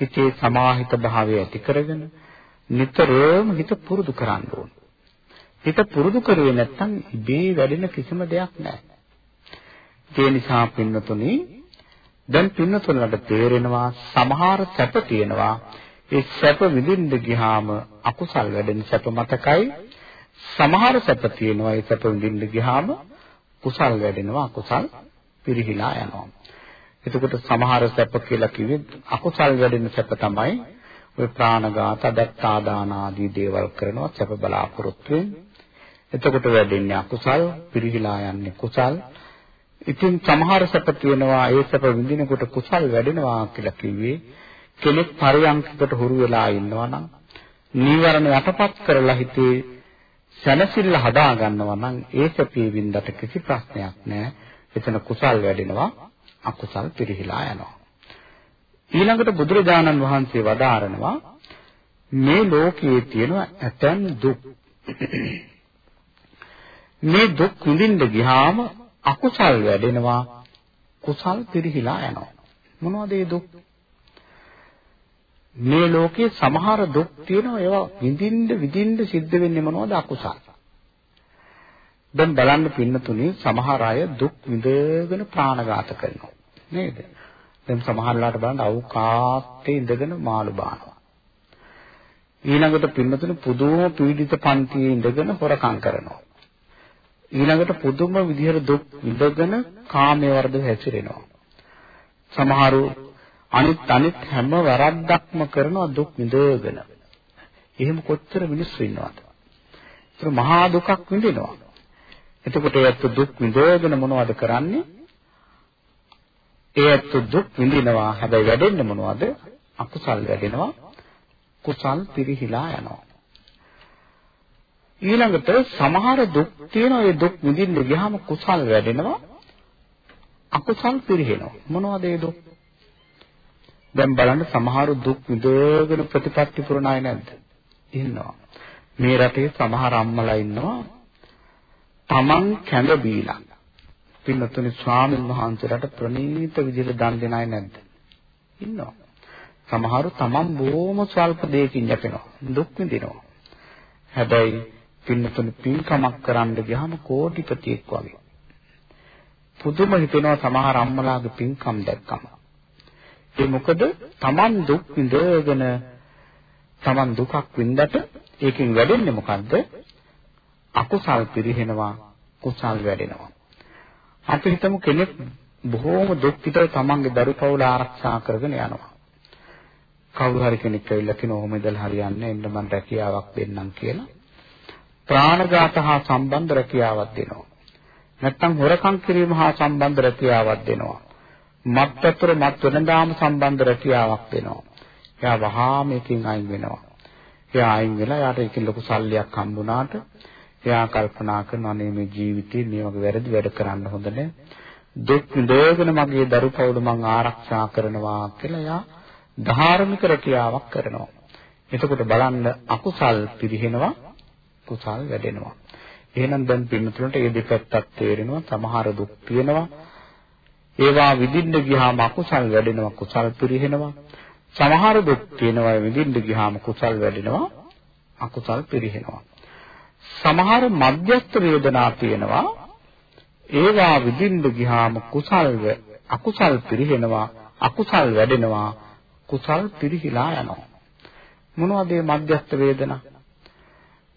හිතේ සමාහිත භාවය ඇති කරගෙන නිතරම හිත පුරුදු කරන්න ඕන. හිත පුරුදු කරුවේ නැත්නම් ඉබේ වැඩෙන කිසිම දෙයක් නැහැ. ඒ නිසා පින්නතුනි දැන් පින්නතුලට තේරෙනවා සමහර සැප තියෙනවා ඒ සැප විඳින්න ගියාම අකුසල් වැඩෙන සැප මතකයි සමහර සැප තියෙනවා ඒ සැප විඳින්න ගියාම කුසල් වැඩෙනවා අකුසල් පිරිහිලා යනවා එතකොට සමහර සැප කියලා කිව්වේ අකුසල් වැඩෙන සැප තමයි ඔය ප්‍රාණඝාත, දත්තාදාන ආදී දේවල් කරනවා සැප බලාපොරොත්තු වෙන්නේ. එතකොට වැඩෙන්නේ අකුසල්, පිරිහිලා යන්නේ කුසල්. ඉතින් සමහර සැප තියෙනවා ඒ සැප විඳිනකොට කුසල් වැඩෙනවා කියලා කිව්වේ කෙනෙක් පරියන්කකට හුරු වෙලා ඉන්නවා නම් නීවරණ යටපත් කරලා හිතේ සැනසෙල්ල හදා ගන්නවා නම් ඒ සැපී වින්දට කිසි ප්‍රශ්නයක් නැහැ. එතන කුසල් වැඩෙනවා අකුසල් පිරිහිලා යනවා. ඊළඟට බුදුරජාණන් වහන්සේ වදාරනවා මේ ලෝකයේ තියෙන ඇතැම් දුක් මේ දුක් විඳින්න ගියාම අකුසල් වැඩෙනවා කුසල් පිරිහිලා යනවා. මොනවද ඒ දුක්? මේ ලෝකේ සමහර දුක් තියෙනවා ඒවා විඳින්න විඳින්න සිද්ධ වෙන්නේ මොනවද? අකුසල්. දැන් බලන්න පින්නතුනේ සමහර අය දුක් විඳගෙන ප්‍රාණඝාත කරනවා. නේද? දැන් සමහරලාට බලන්න අවුකාත්තේ ඉඳගෙන මාළු බානවා. ඊළඟට පින්නතුනේ පුදුම පීඩිත පන්තියේ ඉඳගෙන හොරකම් කරනවා. ඊළඟට පුදුම විදිහට දුක් විඳගෙන කාමයේ වර්ධව හැසිරෙනවා සමහරු අනිත් අනිත් හැම වැරද්දක්ම කරනවා දුක් විඳගෙන. එහෙම කොච්චර මිනිස්සු ඉන්නවද? ඒතර මහා දුකක් විඳිනවා. එතකොට ඒත් දුක් විඳගෙන මොනවද කරන්නේ? ඒත් දුක් විඳිනවා. හැබැයි වැඩෙන්නේ මොනවද? අකුසල් වැඩෙනවා. කුසල් පිරිහිලා යනවා. ඊළඟට සමහර දුක් තියෙනවා ඒ දුක් විඳින්න ගියාම කුසල් වැඩෙනවා අකුසල් පිරිහෙනවා මොනවද ඒ දුක් දැන් බලන්න සමහරු දුක් විඳගෙන ප්‍රතිපත්ති පුරන අය නැද්ද? ඉන්නවා. මේ රටේ සමහර අම්මලා ඉන්නවා තමන් කැඳ බීලා. පින්නතුනි ස්වාමීන් වහන්සේලාට ප්‍රණීත විදිහට දන් දෙන අය නැද්ද? ඉන්නවා. සමහරු තමන් බොහොම ස්වල්ප දෙයකින් යැපෙනවා. දුක් විඳිනවා. හැබැයි පින්නතුනි පින්කමක් කරන්න ගියාම කෝටිපතියෙක් වගේ. පුදුම හිතෙනවා සමහර අම්මලාගේ පින්කම් දැක්කම. ඒ මොකද Taman දුක් විඳගෙන Taman දුකක් විඳට ඒකෙන් වැඩෙන්නේ මොකද්ද? අකුසල් පිරිහෙනවා කුසල් වැඩෙනවා. අපි හිතමු කෙනෙක් බොහෝම දුක් විඳලා Tamanගේ දරු පවුල ආරක්ෂා කරගෙන යනවා. කවුරු හරි කෙනෙක් ඇවිල්ලා කියන ඔහොම ඉඳලා හරියන්නේ එන්න මම රැකියාවක් දෙන්නම් කියලා. ප්‍රාණඝාත හා සම්බන්ධ රැකියාවක් දෙනවා. නැත්නම් හොරකම් කිරීම හා සම්බන්ධ රැකියාවක් දෙනවා. මත්පැතුර මත් වෙනදාම සම්බන්ධ රැකියාවක් වෙනවා. එයා වහා මේකෙන් අයින් වෙනවා. එයා අයින් වෙලා එයාට ඒකෙන් ලොකු සල්ලියක් හම්බුණාට එයා කල්පනා කරනවා නේ මේ ජීවිතේ මේ වගේ වැරදි වැඩ කරන්න හොඳ නෑ. දුක් විඳගෙන මගේ දරු පවුල මං ආරක්ෂා කරනවා කියලා එයා ධාර්මික රැකියාවක් කරනවා. එතකොට බලන්න අකුසල් පිරිහෙනවා කුසල් වැඩෙනවා. එහෙනම් දැන් පින්නතුලට මේ දෙපැත්තක් තේරෙනවා සමහර දුක් තියෙනවා ඒවා විඳින්න ගියාම අකුසල් වැඩෙනවා කුසල් පිරිහෙනවා. සමහර දුක් තියෙනවා විඳින්න ගියාම කුසල් වැඩෙනවා අකුසල් පිරිහෙනවා. සමහර මධ්‍යස්ථ වේදනා තියෙනවා ඒවා විඳින්න ගියාම කුසල් අකුසල් පිරිහෙනවා අකුසල් වැඩෙනවා කුසල් පිරිහිලා යනවා. මොනවද මේ මධ්‍යස්ථ වේදනා?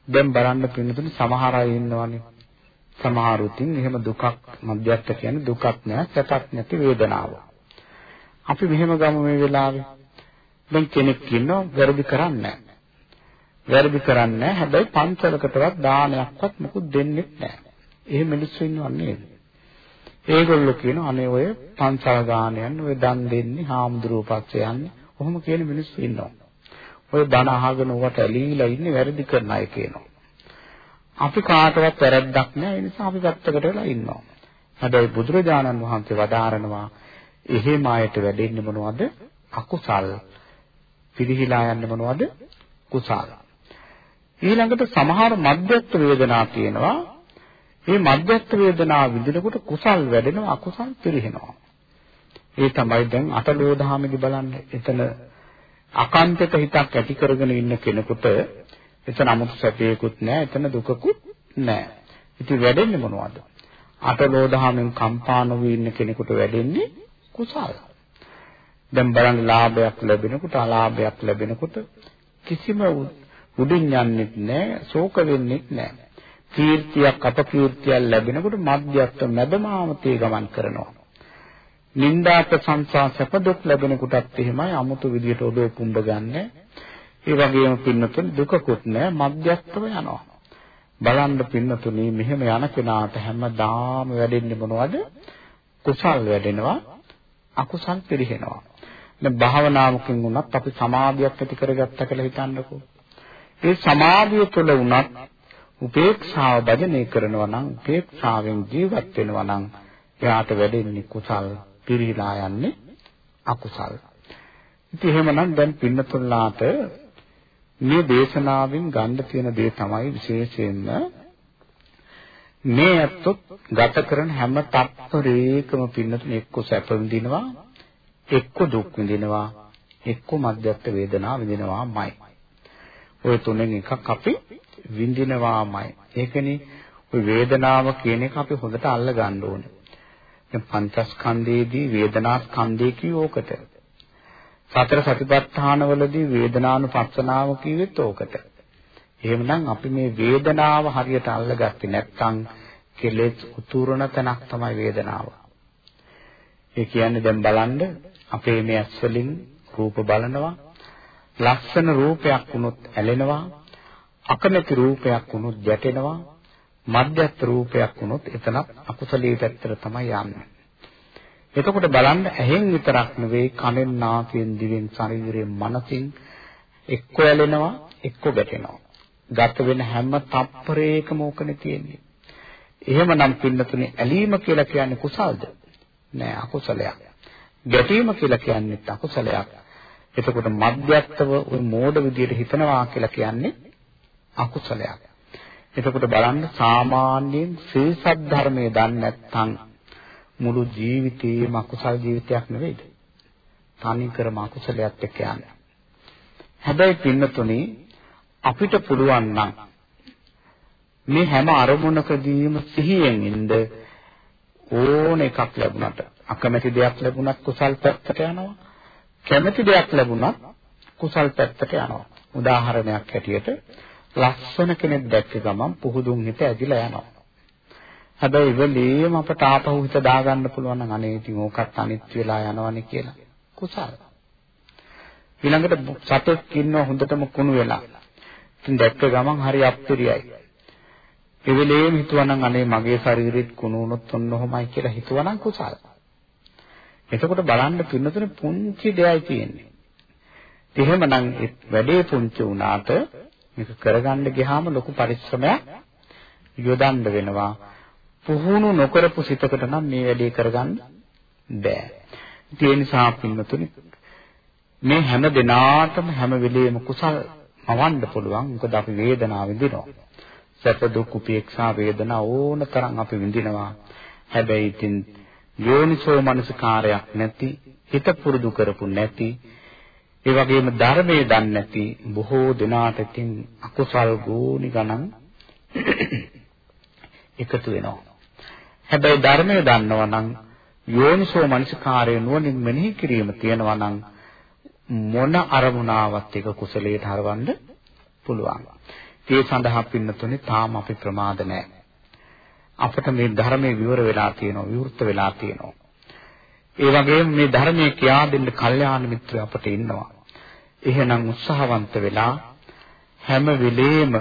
දැන් බලන්න පින්නතුනි සමහර අය ඉන්නවනේ සමහරුතින් එහෙම දුකක් මධ්‍යස්ථ කියන්නේ දුකක් නෑ සැපක් නැති වේදනාව. අපි මෙහෙම ගමු මේ වෙලාවේ. දැන් කෙනෙක් ඉන්නවා වැරදි කරන්නේ වැරදි කරන්නේ හැබැයි පන්සලකටවත් දානයක්වත් මොකුත් දෙන්නේ නැහැ. එහෙම මිනිස්සු ඉන්නව නේද? ඒගොල්ලෝ කියනවා අනේ ඔය පන්සල් ගාන යන්නේ ඔය දන් දෙන්නේ හාමුදුරුවෝ පස්සේ යන්නේ. ඔහොම කියන මිනිස්සු ඉන්නවා. ඔය බණ අහගෙන උවට ඇලීලා ඉන්නේ වැරදි කරන අය කියනවා. අපි කාටවත් වැරද්දක් නැහැ. ඒ නිසා අපි පැත්තකට වෙලා ඉන්නවා. හැබැයි බුදුරජාණන් වහන්සේ වදාරනවා එහෙම ආයත වැඩෙන්නේ මොනවද? අකුසල්. පිරිහිලා යන්නේ මොනවද? කුසල්. ඊළඟට සමහර මධ්‍යස්ථ වේදනා තියෙනවා. මේ මධ්‍යස්ථ වේදනා විඳිනකොට කුසල් වැඩෙනවා අකුසල් පිරිහෙනවා. ඒ තමයි දැන් අටලෝ දහමේදී බලන්න. එතන අකන්තක හිතක් ඇති කරගෙන ඉන්න කෙනෙකුට එතන 아무තු සැපේකුත් නැහැ, එතන දුකකුත් නැහැ. ඉතින් වැඩෙන්නේ මොනවද? අටලෝදහමෙන් කම්පා නොවී ඉන්න කෙනෙකුට වැඩෙන්නේ කුසල. දැන් බලන්න ලාභයක් ලැබෙනකොට අලාභයක් ලැබෙනකොට කිසිම උඩින් යන්නේ නැහැ, ශෝක වෙන්නේ නැහැ. කීර්තියක් අපකීර්තියක් ලැබෙනකොට මධ්‍යස්ථ මැදමාමතේ ගමන් කරනවා. නින්දා ප්‍රශංසා සැප දුක් ලැබෙනකොටත් එහෙමයි 아무තු විදියට ඔබේ පුඹ ගන්නෑ. ඒ වගේම පින්නතුන් දුකකුත් නැහැ මධ්‍යස්ථව යනවා. බලන්න පින්නතුනි මෙහෙම යන කෙනාට හැමදාම වැඩෙන්නේ මොනවද? කුසල් වැඩෙනවා අකුසල් පිරිහෙනවා. දැන් භාවනාවකින් වුණත් අපි සමාධියක් ඇති කරගත්තා කියලා හිතන්නකෝ. ඒ සමාධිය තුළ වුණත් උපේක්ෂාව භජනය කරනවා නම් උපේක්ෂාවෙන් ජීවත් වෙනවා නම් එයාට වැඩෙන්නේ කුසල් පිරීලා යන්නේ අකුසල්. ඉතින් එහෙමනම් දැන් පින්නතුල්ලාට මේ දේශනාවෙන් ගන්න තියෙන දේ තමයි විශේෂයෙන්ම මේ අත්ොත් ගත කරන හැම තත්පරයකම පින්නතුන් එක්ක සැප විඳිනවා එක්ක දුක් විඳිනවා එක්ක මධ්‍යස්ථ වේදනා විඳිනවාමයි. ඔය තුනෙන් එකක් අපි විඳිනවාමයි. ඒකනේ ওই වේදනාව කියන එක අපි හොඳට අල්ල ගන්න ඕනේ. දැන් පංචස්කන්ධයේදී වේදනා ස්කන්ධය කියෝකට. සතර සතිපට්ඨානවලදී වේදනානුපස්සනාව කියවෙත් ඕකට. එහෙමනම් අපි මේ වේදනාව හරියට අල්ලගත්තේ නැත්නම් කෙලෙස් උතුරන තැනක් තමයි වේදනාව. ඒ කියන්නේ දැන් බලන්න අපේ මේ ඇස් වලින් රූප බලනවා ලස්සන රූපයක් වුණොත් ඇලෙනවා අකමැති රූපයක් වුණොත් ගැටෙනවා මධ්‍යස්ථ රූපයක් වුණොත් එතන අකුසලයේ පැත්තට තමයි යන්නේ. එතකොට බලන්න ඇහෙන් විතරක් නෙවෙයි කනෙන් නාසයෙන් දිවෙන් ශරීරයෙන් මනසින් එක්ක ඇලෙනවා එක්ක ගැටෙනවා. ගත වෙන හැම තප්පරයකම ඕකනේ තියෙන්නේ. එහෙමනම් පින්නතුනේ ඇලීම කියලා කියන්නේ කුසල්ද? නෑ අකුසලයක්. ගැටීම කියලා කියන්නේත් අකුසලයක්. එතකොට මධ්‍යස්තව ওই මෝඩ විදියට හිතනවා කියලා කියන්නේ අකුසලයක්. එතකොට බලන්න සාමාන්‍යයෙන් සීසත් ධර්මයේ දන්නේ නැත්නම් මුළු ජීවිතේම අකුසල ජීවිතයක් නෙවෙයිද? තනිකරම අකුසලයක් එක්ක යන්නේ. හැබැයි පින්නතුනේ අපිට පුළුවන් නම් මේ හැම අරමුණකදීම සිහියෙන් ඉඳ ඕන එකක් ලැබුණාට අකමැති දෙයක් ලැබුණත් කුසල් පැත්තට යනවා. කැමැති දෙයක් ලැබුණත් කුසල් පැත්තට යනවා. උදාහරණයක් හැටියට ලස්සන කෙනෙක් දැක්ක ගමන් පුහුදුන් හිත ඇදිලා යනවා. හැබැයි ඉවලීම අපට ආපහු හිත දාගන්න පුළුවන් නම් අනේ ඉතින් ඕකත් අනිත් වෙලා යනවනේ කියලා. කුසල. ඊළඟට සතෙක් ඉන්නව හොඳටම කුණු වෙලා. ඉතින් දැක්ක ගමන් හරි අප්පිරියයි. ඒ වෙලේම හිතුවනම් අනේ මගේ ශරීරෙත් කුණු වුණොත් ඔන්න ඔහොමයි කියලා හිතුවනම් කුසල. එතකොට බලන්න පින්නතුනේ පුංචි දෙයයි තියෙන්නේ. එහෙමනම් වැඩේ පුංචි වුණාට මේක කරගන්න ගියාම ලොකු පරිශ්‍රමයක් යොදන්න වෙනවා. පුහුණු නොකරපු සිතකට නම් මේ වැඩේ කරගන්න බෑ. ඒ නිසා පින්නතුනේ මේ හැම දිනාටම හැම වෙලෙම කුසල් මවන්න පුළුවන්. මොකද අපි වේදනාව විඳිනවා. සැප දුක් උපේක්ෂා වේදනා ඕන තරම් අපි විඳිනවා. හැබැයි ඉතින් යෝනිසෝ මනසකාරයක් නැති හිත පුරුදු කරපු නැති ඒ වගේම ධර්මයේ දන්නේ නැති බොහෝ දෙනාට ඉතින් අකුසල් ගෝනි ගණන් එකතු වෙනවා. හැබැයි ධර්මය දන්නවා නම් යෝනිසෝ මනසකාරය නුවණින් මෙනෙහි කිරීම තියෙනවා නම් මොන අරමුණාවත් එක කුසලයට හරවන්න පුළුවන්. ඒ සඳහා පින්නතුනේ තාම අපි ප්‍රමාද නැහැ. අපිට මේ ධර්මයේ විවර වෙලා තියෙනවා විවෘත වෙලා තියෙනවා ඒ වගේම මේ ධර්මයේ කියා දෙන්න කල්යාණ මිත්‍ර අපිට ඉන්නවා එහෙනම් උත්සාහවන්ත වෙලා හැම වෙලේම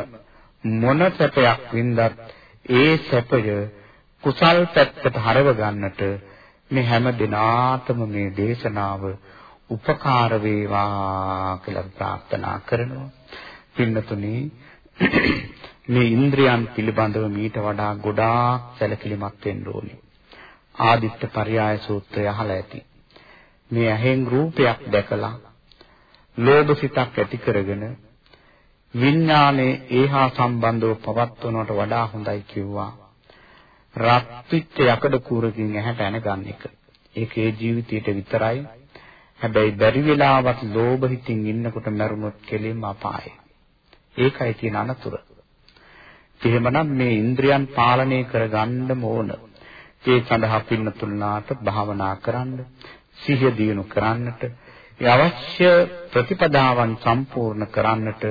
මොන සැපයක් වින්දත් ඒ සැපය කුසල් පැත්තට හරව ගන්නට මේ හැම දිනාටම මේ දේශනාව උපකාර වේවා කියලා ප්‍රාර්ථනා කරනවා පින්නතුනි මේ ඉන්ද්‍රයන් පිළිබඳව මීට වඩා ගොඩාක් සැලකිලිමත් වෙන්න ඕනේ. ආදිත්ත පරයාය සූත්‍රය අහලා ඇති. මේ ඇහෙන් රූපයක් දැකලා ලෝභ සිතක් ඇති කරගෙන විඥානේ ඒහා සම්බන්ධව පවත්වනවට වඩා හොඳයි කිව්වා. රත් පිට යකඩ කූරකින් ඇහැට ඇනගන්න එක. ඒකේ ජීවිතයට විතරයි. හැබැයි බැරි වෙලාවත් ලෝභ හිතින් ඉන්නකොට මරුණොත් කෙලින්ම අපායයි. ඒකයි තියෙන අනතුර. එහෙමනම් මේ ඉන්ද්‍රියන් පාලනය කරගන්නම ඕන. ඒ සඳහා පින්නතුල්ලාට භාවනා කරන්න, සිහිය දියුණු කරන්නට, ඒ අවශ්‍ය ප්‍රතිපදාවන් සම්පූර්ණ කරන්නට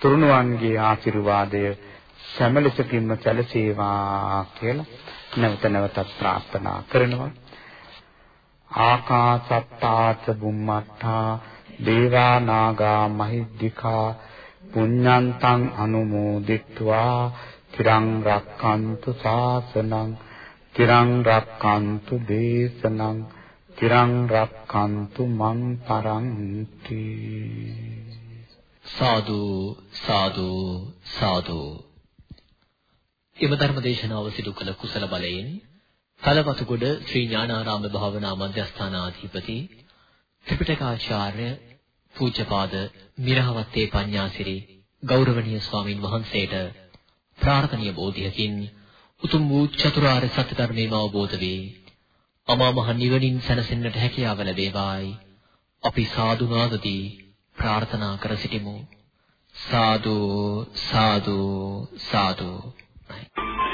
තුරුණුවන්ගේ ආශිර්වාදය සෑම ලෙසකින්ම සැලසේවා කියලා නැවත නැවතත් ප්‍රාර්ථනා කරනවා. ආකාසත්තාච බුම්මත්තා දේවා නාග මහිද්దికා පුඤ්ඤන්තං අනුමෝදිත්වා තිරං රක්칸තු සාසනං තිරං රක්칸තු දේශනං තිරං රක්칸තු මං පරන්ති. සාදු සාදු සාදු. එම ධර්ම දේශනාව සිදු කළ කුසල බලයෙන් කලවතුගොඩ ශ්‍රී ඥානාරාම භාවනා මධ්‍යස්ථානාධිපති ත්‍රිපිටකාචාර්ය පූජ්‍යපාද මිරහවත්තේ පඤ්ඤාසිරි ගෞරවනීය ස්වාමින් වහන්සේට ප්‍රාර්ථනීය බෝධියකින් උතුම් වූ චතුරාර්ය සත්‍ය ධර්මයම අවබෝධ වේ. අමා මහ නිවනින් සැනසෙන්නට හැකියාව ලැබේවායි අපි සාදු නාදදී ප්‍රාර්ථනා කර සිටිමු සාදු සාදු සාදු Right.